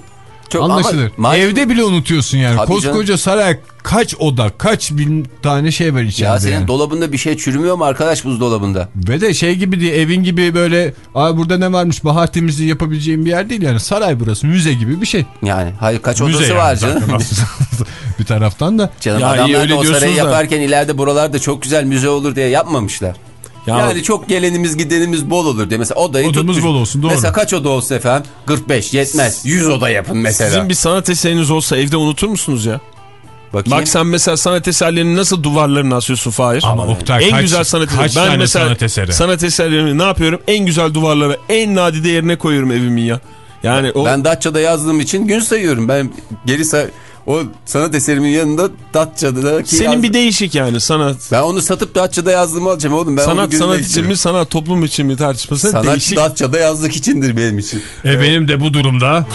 Çok anlaşılır. ama Evde bile unutuyorsun yani. Tabii Koskoca saray kaç oda, kaç bin tane şey var içeride. Ya senin yani. dolabında bir şey çürümüyor mu arkadaş buzdolabında? Ve de şey gibi diye evin gibi böyle Aa, burada ne varmış bahar temizliği yapabileceğim bir yer değil yani. Saray burası müze gibi bir şey. Yani hayır kaç Müze odası yani var canım. bir taraftan da. Canım Ya iyi, adamlar öyle da o sarayı da. yaparken ileride buralarda çok güzel müze olur diye yapmamışlar. Ya- Yani çok gelenimiz gidenimiz bol olur diye. Mesela odayı Odamız tutmuş. bol olsun, doğru. Mesela kaç oda olsa efendim? 45 yetmez. 100 oda yapın mesela. Sizin bir sanat eseriniz olsa evde unutur musunuz ya? Bakayım. Bak sen mesela sanat eserlerini nasıl duvarlarına asıyorsun Fahir? Ama Oktay en kaç- güzel sanat eseri. kaç Ben tane mesela sanat eseri? sanat eserlerimi ne yapıyorum? En güzel duvarlara, en nadide yerine koyuyorum evimin ya. Yani o Ben Datça'da yazdığım için gün sayıyorum. Ben geri say o sanat eserimin yanında Datça'daki senin yaz- bir değişik yani sanat. Ben onu satıp Datça'da yazdığımı alacağım oğlum. Ben onu sanat sanat için mi, sanat toplum için mi tartışması Sanat değişik. Datça'da yazdık içindir benim için. E benim de bu durumda.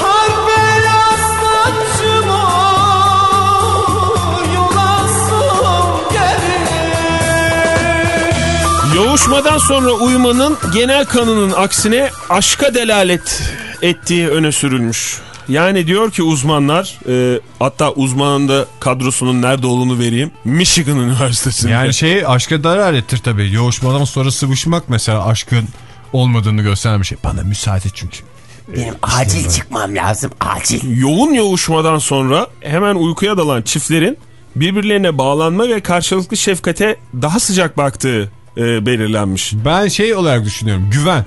Yoğuşmadan sonra uyumanın genel kanının aksine aşka delalet ettiği öne sürülmüş. Yani diyor ki uzmanlar, e, hatta uzmanın da kadrosunun nerede olduğunu vereyim. Michigan Üniversitesi'nde. Yani şey aşka darar ettir tabii. Yoğuşmadan sonra sıvışmak mesela aşkın olmadığını gösteren bir şey. Bana müsaade çünkü. Benim acil çıkmam lazım acil. Yoğun yoğuşmadan sonra hemen uykuya dalan çiftlerin birbirlerine bağlanma ve karşılıklı şefkate daha sıcak baktığı e, belirlenmiş. Ben şey olarak düşünüyorum güven.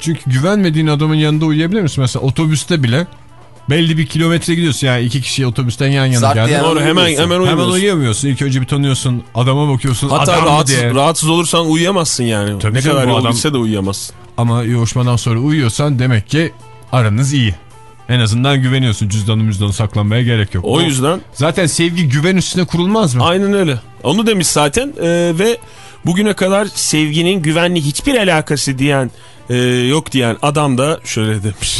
Çünkü güvenmediğin adamın yanında uyuyabilir misin? Mesela otobüste bile belli bir kilometre gidiyorsun yani iki kişi otobüsten yan yana Zart geldi. diyen Doğru hemen uyumuyorsun. hemen Hemen uyumuyorsun. uyuyamıyorsun. İlk önce bir tanıyorsun. Adama bakıyorsun. Hatta adam rahatsız, diye. rahatsız olursan uyuyamazsın yani. Tabii ne kadar yol adam- gitse de uyuyamazsın. Ama yoğuşmadan sonra uyuyorsan demek ki aranız iyi. En azından güveniyorsun. Cüzdanı müzdanı saklanmaya gerek yok. O yüzden Zaten sevgi güven üstüne kurulmaz mı? aynen öyle. Onu demiş zaten e, ve bugüne kadar sevginin güvenli hiçbir alakası diyen e, yok diyen adam da şöyle demiş.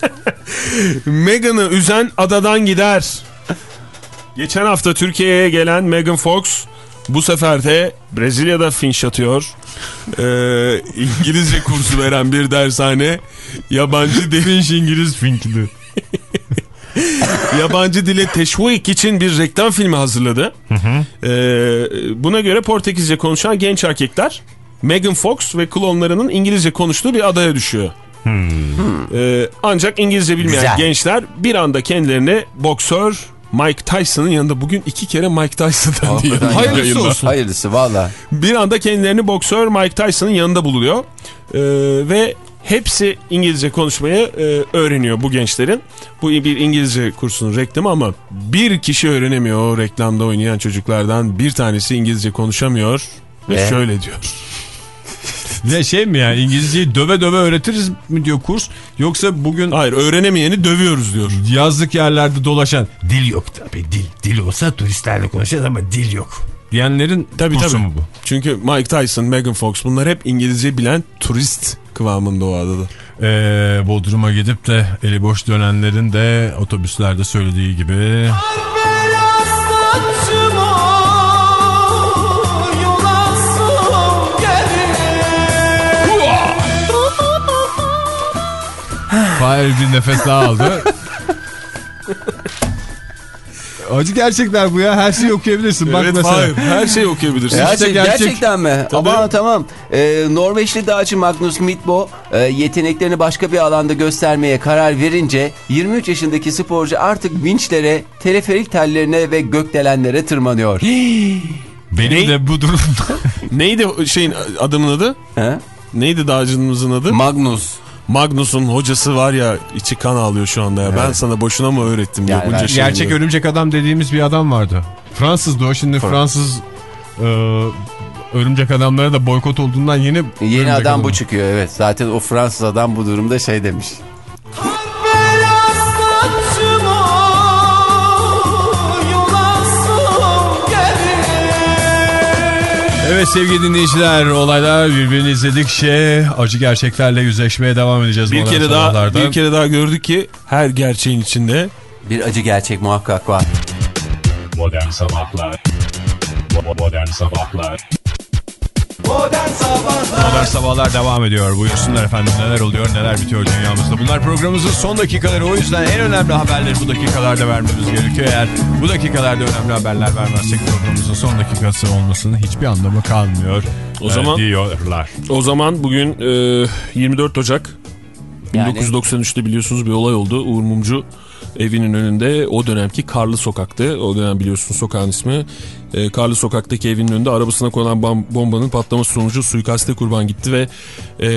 Meghan'ı üzen adadan gider. Geçen hafta Türkiye'ye gelen Megan Fox bu sefer de Brezilya'da finş atıyor. Ee, İngilizce kursu veren bir dershane yabancı Finch İngiliz Fink'li. yabancı dile teşvik için bir reklam filmi hazırladı. Ee, buna göre Portekizce konuşan genç erkekler Megan Fox ve klonlarının İngilizce konuştuğu bir adaya düşüyor. Ee, ancak İngilizce bilmeyen Güzel. gençler bir anda kendilerini boksör Mike Tyson'ın yanında bugün iki kere Mike Tyson dendi Hakikaten yayında. Hayırlısı Yayında. olsun. Hayırlısı valla. Bir anda kendilerini boksör Mike Tyson'ın yanında buluyor. Ee, ve hepsi İngilizce konuşmayı e, öğreniyor bu gençlerin. Bu bir İngilizce kursunun reklamı ama bir kişi öğrenemiyor o reklamda oynayan çocuklardan. Bir tanesi İngilizce konuşamıyor ve Ve? şöyle diyor. Ne şey mi yani İngilizceyi döve döve öğretiriz mi diyor kurs. Yoksa bugün Hayır öğrenemeyeni dövüyoruz diyor. yazlık yerlerde dolaşan dil yok tabii dil. Dil olsa turistlerle konuşacağız ama dil yok. Diyenlerin Tabii kursu tabii. mu bu? Çünkü Mike Tyson, Megan Fox bunlar hep İngilizce bilen turist kıvamında o adada. Ee, Bodrum'a gidip de eli boş dönenlerin de otobüslerde söylediği gibi Fahir bir nefes daha aldı. Acı gerçekler bu ya. Her şeyi okuyabilirsin. Bak evet mesela. hayır, her şeyi okuyabilirsin. Gerçek, İşte gerçek. Gerçekten mi? Ama tamam. Ee, Norveçli dağcı Magnus Midbo e, yeteneklerini başka bir alanda göstermeye karar verince 23 yaşındaki sporcu artık vinçlere, teleferik tellerine ve gökdelenlere tırmanıyor. Benim Ne? de bu durumda Neydi şeyin adamın adı? He? Neydi dağcımızın adı? Magnus. Magnus'un hocası var ya içi kan ağlıyor şu anda ya. Ben sana boşuna mı öğrettim ya Yani bunca şey gerçek diyor. örümcek adam dediğimiz bir adam vardı. Fransızdı o şimdi Fransız e, örümcek adamlara da boykot olduğundan yeni Yeni adam bu adamı. çıkıyor evet. Zaten o Fransız adam bu durumda şey demiş. Evet sevgili dinleyiciler olaylar birbirini izledikçe acı gerçeklerle yüzleşmeye devam edeceğiz. Bir modern kere daha sabahlarda. bir kere daha gördük ki her gerçeğin içinde Bir acı gerçek muhakkak var. Modern Sabahlar Modern Sabahlar Modern Sabahlar devam ediyor. Buyursunlar efendim neler oluyor neler bitiyor dünyamızda. Bunlar programımızın son dakikaları o yüzden en önemli haberleri bu dakikalarda vermemiz gerekiyor. Eğer bu dakikalarda önemli haberler vermezsek programımızın son dakikası olmasının hiçbir anlamı kalmıyor. O zaman- diyorlar. o zaman bugün e, 24 Ocak Yani- 1993'te biliyorsunuz bir olay oldu. Uğur Mumcu evinin önünde o dönemki Karlı Sokak'tı. O dönem biliyorsunuz sokağın ismi. E, Karlı Sokak'taki evinin önünde arabasına konan bombanın patlaması sonucu suikaste kurban gitti ve e,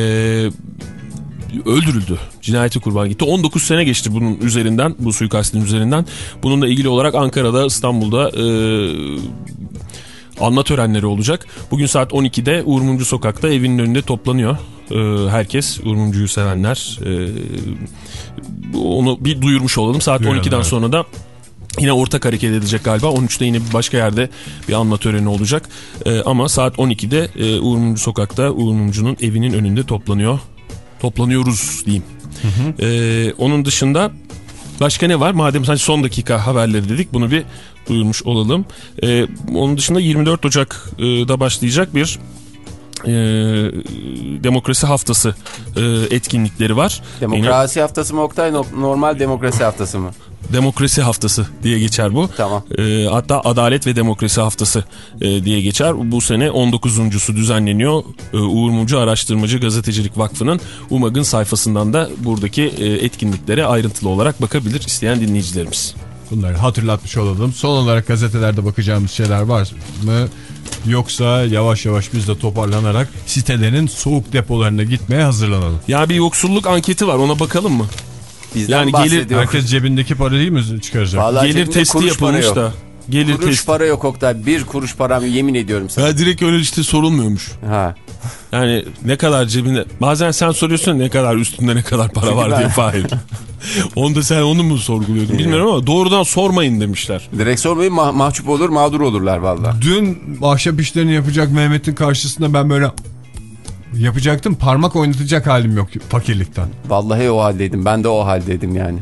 öldürüldü. Cinayeti kurban gitti. 19 sene geçti bunun üzerinden, bu suikastin üzerinden. Bununla ilgili olarak Ankara'da, İstanbul'da e, anma törenleri olacak. Bugün saat 12'de Uğur Mumcu Sokak'ta evinin önünde toplanıyor. Ee, herkes Uğur Mumcu'yu sevenler. Ee, onu bir duyurmuş olalım. Saat Duyuralım, 12'den evet. sonra da Yine ortak hareket edilecek galiba. 13'te yine bir başka yerde bir anma töreni olacak. Ee, ama saat 12'de e, Uğur Mumcu Sokak'ta Uğur Mumcu'nun evinin önünde toplanıyor. Toplanıyoruz diyeyim. Ee, onun dışında başka ne var? Madem sadece son dakika haberleri dedik bunu bir duyurmuş olalım. Ee, onun dışında 24 Ocak'da başlayacak bir e, demokrasi haftası e, etkinlikleri var. Yine Demokrasi haftası mı Oktay? No- Normal demokrasi haftası mı? demokrasi haftası diye geçer bu. Tamam. E, hatta adalet ve demokrasi haftası e, diye geçer. Bu sene 19.sü düzenleniyor. E, Uğur Mumcu Araştırmacı Gazetecilik Vakfı'nın UMAG'ın sayfasından da buradaki e, etkinliklere ayrıntılı olarak bakabilir isteyen dinleyicilerimiz. Bunları hatırlatmış olalım. Son olarak gazetelerde bakacağımız şeyler var mı? Yoksa yavaş yavaş biz de toparlanarak sitelerin soğuk depolarına gitmeye hazırlanalım. Ya bir yoksulluk anketi var ona bakalım mı? Bizden Yani gelir-. Herkes cebindeki parayı mı çıkaracak? Vallahi Gelir testi para yapılmış yok. da. Gelir Kuruş testi. para yok Oktay. Bir kuruş param yemin ediyorum sana. Ya direkt öyle işte sorulmuyormuş. Ha. Yani ne kadar cebinde bazen sen soruyorsun ne kadar üstünde ne kadar para var diye Fahir. Onda sen onu mu sorguluyordun bilmiyorum ama doğrudan sormayın demişler. Direkt sormayın mah- mahcup olur mağdur olurlar valla. Dün ahşap işlerini yapacak Mehmet'in karşısında ben böyle yapacaktım. Parmak oynatacak halim yok fakirlikten. Vallahi o haldeydim. Ben de o haldeydim yani.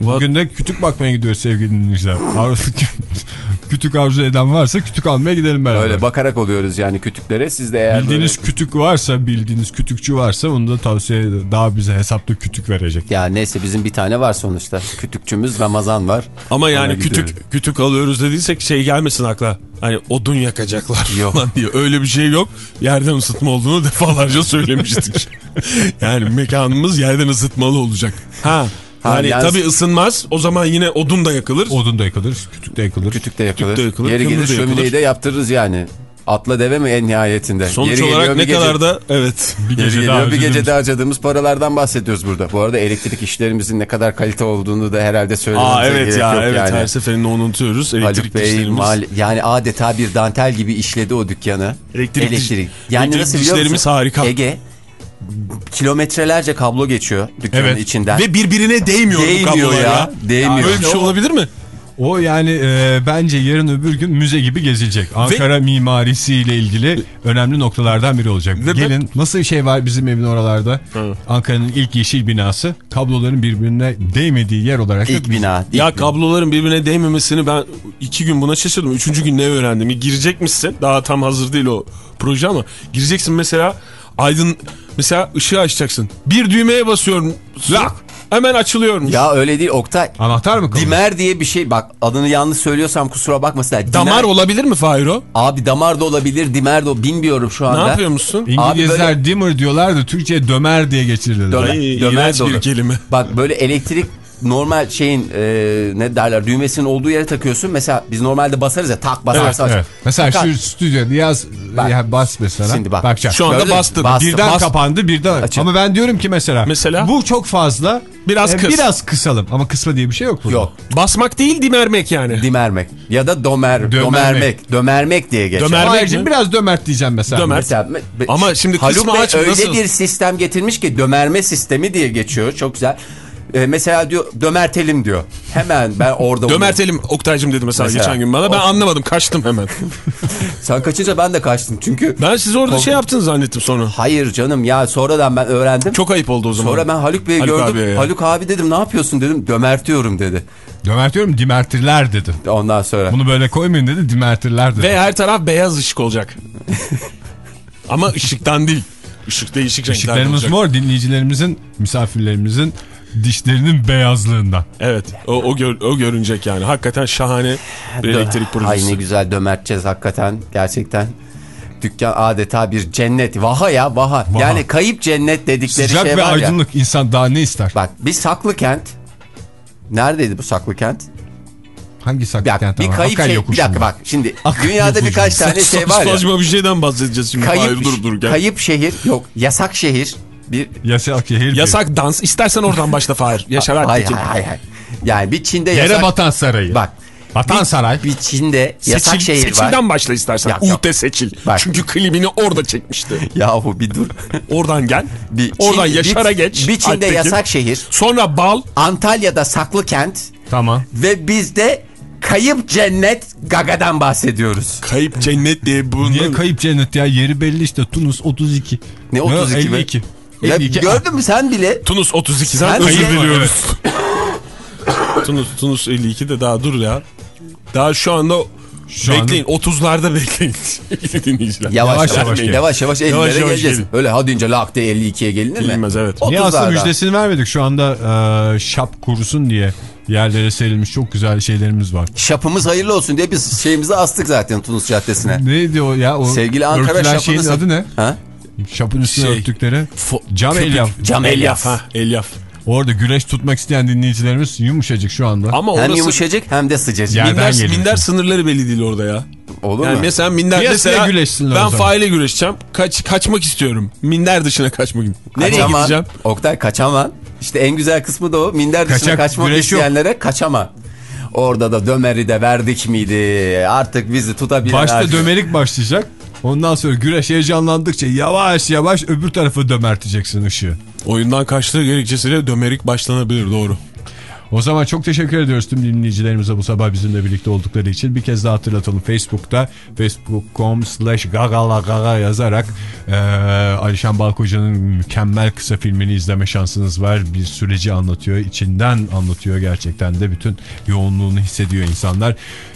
Bugün de kütük bakmaya gidiyoruz sevgili dinleyiciler. Kütük arzu eden varsa kütük almaya gidelim beraber. Öyle bakarak oluyoruz yani kütüklere. Siz de eğer Bildiğiniz böyle... kütük varsa, bildiğiniz kütükçü varsa onu da tavsiye. Daha bize hesapta kütük verecek. Ya neyse bizim bir tane var sonuçta. Kütükçümüz Ramazan var. Ama yani Ona kütük gidiyorum. kütük alıyoruz dediysek şey gelmesin akla. Hani odun yakacaklar Yok. falan diye. Öyle bir şey yok. Yerden ısıtma olduğunu defalarca söylemiştik. yani mekanımız yerden ısıtmalı olacak. Ha. Ha, Yani tabii ısınmaz. O zaman yine odun da yakılır. Odun da yakılır, kütük de yakılır. Kütük de yakılır. de yakılır, Yeri gelir şömineyi de yaptırırız yani. Atla deve mi en nihayetinde? Sonuç Yeri olarak ne gece- kadar da evet. Bir Yeri gece geliyor daha bir gecede harcadığımız paralardan bahsediyoruz burada. Bu arada elektrik işlerimizin ne kadar kalite olduğunu da herhalde söylememize Aa evet gerek ya yok evet yani. her seferinde unutuyoruz. Haluk Elektrik Bey dişlerimiz. mal, yani adeta bir dantel gibi işledi o dükkanı. Elektrik diş- Yani elektrik nasıl biliyor musun? harika. Ege kilometrelerce kablo geçiyor dükkanın Evet. içinden. Ve birbirine değmiyor, bu Değmiyor kablolar ya. ya, değmiyor. Böyle bir şey olabilir mi? O yani e, bence yarın öbür gün müze gibi gezilecek. Ankara mimarisiyle ilgili önemli noktalardan biri olacak. Ve- Gelin nasıl bir şey var bizim evin oralarda? Ankara'nın ilk yeşil binası. Kabloların birbirine değmediği yer olarak. İlk bina. ilk Ya bina. kabloların birbirine değmemesini ben iki gün buna şaşırdım. Üçüncü gün ne öğrendim? Girecekmişsin. Daha tam hazır değil o proje ama gireceksin mesela aydın mesela ışığı açacaksın. Bir düğmeye basıyorum. Lak! Hemen açılıyormuş. Ya öyle değil Oktay. Anahtar mı kalıyor? Dimer diye bir şey bak adını yanlış söylüyorsam kusura bakmasınlar. Dimer- Damar olabilir mi Fahiro? Abi damar da olabilir dimer de bilmiyorum şu Ne anda. yapıyor musun? İngilizler Abi dimmer diyorlar da Türkçe'ye dömer diye geçirdiler. Dömer. Ay, Dömer de bir kelime. Bak böyle elektrik normal şeyin e, ne derler düğmesinin olduğu yere takıyorsun. Mesela biz normalde basarız ya tak basarsan. Evet. Mesela Takar. şu stüdyo Niyaz Bak. ya bas mesela. Şimdi bak. Bakacağım. Şu anda Gördün bastın. Bastım. Birden Bas- kapandı birden Açın. Ama ben diyorum ki mesela, Mesela? bu çok fazla. Biraz e, kıs. Biraz kısalım ama kısma diye bir şey yok burada. Yok. Basmak değil dimermek yani. Dimermek. Ya da domer, Dömermek. domermek. Dömermek diye geçiyor. Dömer- Hayırcığım mi? biraz dömert diyeceğim mesela. Dömert. Mesela, Ama şimdi Haluk kısmı Bey aç, öyle nasıl? bir sistem getirmiş ki dömerme sistemi diye geçiyor. Çok güzel. Ee, mesela diyor dömertelim diyor. Hemen ben orada Dömertelim Oktay'cım dedi mesela, Mesela. geçen gün bana. Ben anlamadım kaçtım hemen. Sen kaçınca ben de kaçtım çünkü. Ben siz orada Kork- şey yaptınız zannettim sonra. Hayır canım ya sonradan ben öğrendim. Çok ayıp oldu o zaman. Sonra ben Haluk Bey'i gördüm. ya. Haluk abi dedim ne yapıyorsun dedim. Dömertiyorum dedi. Dömertiyorum dimertirler dedi. Ondan sonra. Bunu böyle koymayın dedi dimertirler dedi. Ve her taraf beyaz ışık olacak. Ama ışıktan değil. Işık değişik renklerde Işıklarımız olacak. mor dinleyicilerimizin, misafirlerimizin dişlerinin beyazlığından. Evet o, o, gör- o görünecek yani. Hakikaten şahane bir elektrik Ay projesi. ne güzel dömerteceğiz hakikaten gerçekten. Dükkan adeta bir cennet. Vaha ya vaha. Vaha. Yani kayıp cennet dedikleri Sıcak şey ve var ya. aydınlık insan daha ne ister? Bak bir saklı kent. Neredeydi bu saklı kent? Hangi dakika, kent bir kayıp Akar şey. Bir dakika bak şimdi Akar dünyada birkaç tane şey var ya. Saçma bir şeyden bahsedeceğiz şimdi. Kayıp, Hayır dur dur gel. kayıp şehir yok yasak şehir. Bir Yasak şehir. Yasak dans. İstersen oradan başla Fahir. Yaşar Alptekin. hayır hayır hayır. Yani bir Çin'de bir. Yere yasak. batan sarayı. Bak. Vatan bir, saray. Bir Çin'de yasak Seçil, şehir seçilden var. başla istersen. Yok. Uhde seçil. Bak. Çünkü klibini orada çekmişti. Yahu bir dur. Oradan gel. Bir Oradan Çin- Yaşar'a bir- geç. Bir Çin'de Alptekin. yasak şehir. Sonra bal. Antalya'da saklı kent. Tamam. Ve bizde kayıp cennet Gaga'dan bahsediyoruz. Kayıp cennet diye bunu. Niye kayıp cennet ya? Yeri belli işte. Tunus 32. Ne 32 be? 52. Ya 52. gördün mü sen bile? Tunus 32 sen özür diliyoruz. Tunus, Tunus 52 de daha dur ya. Daha şu anda Şu bekleyin 30'larda bekleyin dinleyiciler. Yavaş Yavaş yavaş yavaş yavaş, gelin. yavaş, yavaş 50'lere Yavaş yavaş geleceğiz. gelin. Öyle ha deyince lak diye 52'ye gelinir mi? Gelinmez, evet. Niye aslında 30'larda. müjdesini vermedik? Şu anda e, şap kurusun diye yerlere serilmiş çok güzel şeylerimiz var. Şapımız hayırlı olsun diye biz şeyimizi astık zaten Tunus Caddesi'ne. Neydi o ya? O Sevgili Ankara örtülen şapını... şeyin adı ne? Ha? Şapın üstüne Şey, örttükleri. Cam köpük. elyaf. Cam Elyaf elyaf. ha elyaf. Orada güreş tutmak isteyen dinleyicilerimiz yumuşacık şu anda. Ama Hem orası yumuşacık hem de sıcacık. Minder, Yerden geliyor. minder sınırları belli değil orada ya. Olur Yani mu? mesela minder Piyasaya mesela ben faile güreşeceğim. Kaç, kaçmak istiyorum. Minder dışına kaçmak. Nereye Kaçaman. gideceğim? Oktay kaçaman. İşte en güzel kısmı da o. Minder dışına Kaçak kaçmak güreş yok. isteyenlere kaçama. Orada da dömeri de verdik miydi? Artık bizi tutabilen... Başta herkes- dömerik başlayacak. Ondan sonra güreş heyecanlandıkça yavaş yavaş öbür tarafı dömerteceksin ışığı. Oyundan kaçtığı gerekçesiyle dömerik başlanabilir doğru. O zaman çok teşekkür ediyoruz tüm dinleyicilerimize bu sabah bizimle birlikte oldukları için. Bir kez daha hatırlatalım Facebook'ta facebook.com slash gagalagaga yazarak e, Alişan Balkoca'nın mükemmel kısa filmini izleme şansınız var. Bir süreci anlatıyor, içinden anlatıyor gerçekten de bütün yoğunluğunu hissediyor insanlar.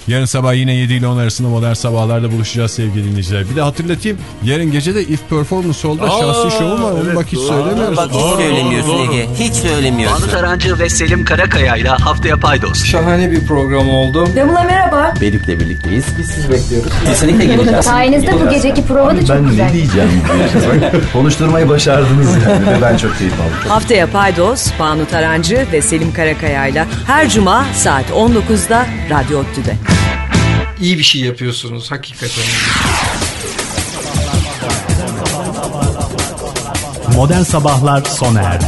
Yarın sabah yine 7 ile 10 arasında modern sabahlarda buluşacağız sevgili dinleyiciler. Bir de hatırlatayım yarın gece de If Performance Hall'da şahsi şovum var. Onu bak hiç söylemiyoruz. Bak hiç söylemiyorsun Ege. Hiç söylemiyorsun. Banu Tarancı ve Selim Karakaya ile haftaya paydos. Şahane bir program oldu. Damla merhaba. Belik'le birlikteyiz. Biz sizi bekliyoruz. Kesinlikle geleceğiz. Sayenizde bu geceki prova da çok Ben güzel. ne diyeceğim? Konuşturmayı başardınız yani ve ben çok keyif aldım. Haftaya Paydos, Banu Tarancı ve Selim Karakaya ile her cuma saat 19'da Radyo Ottü'de. İyi bir şey yapıyorsunuz hakikaten. Modern Sabahlar sona erdi.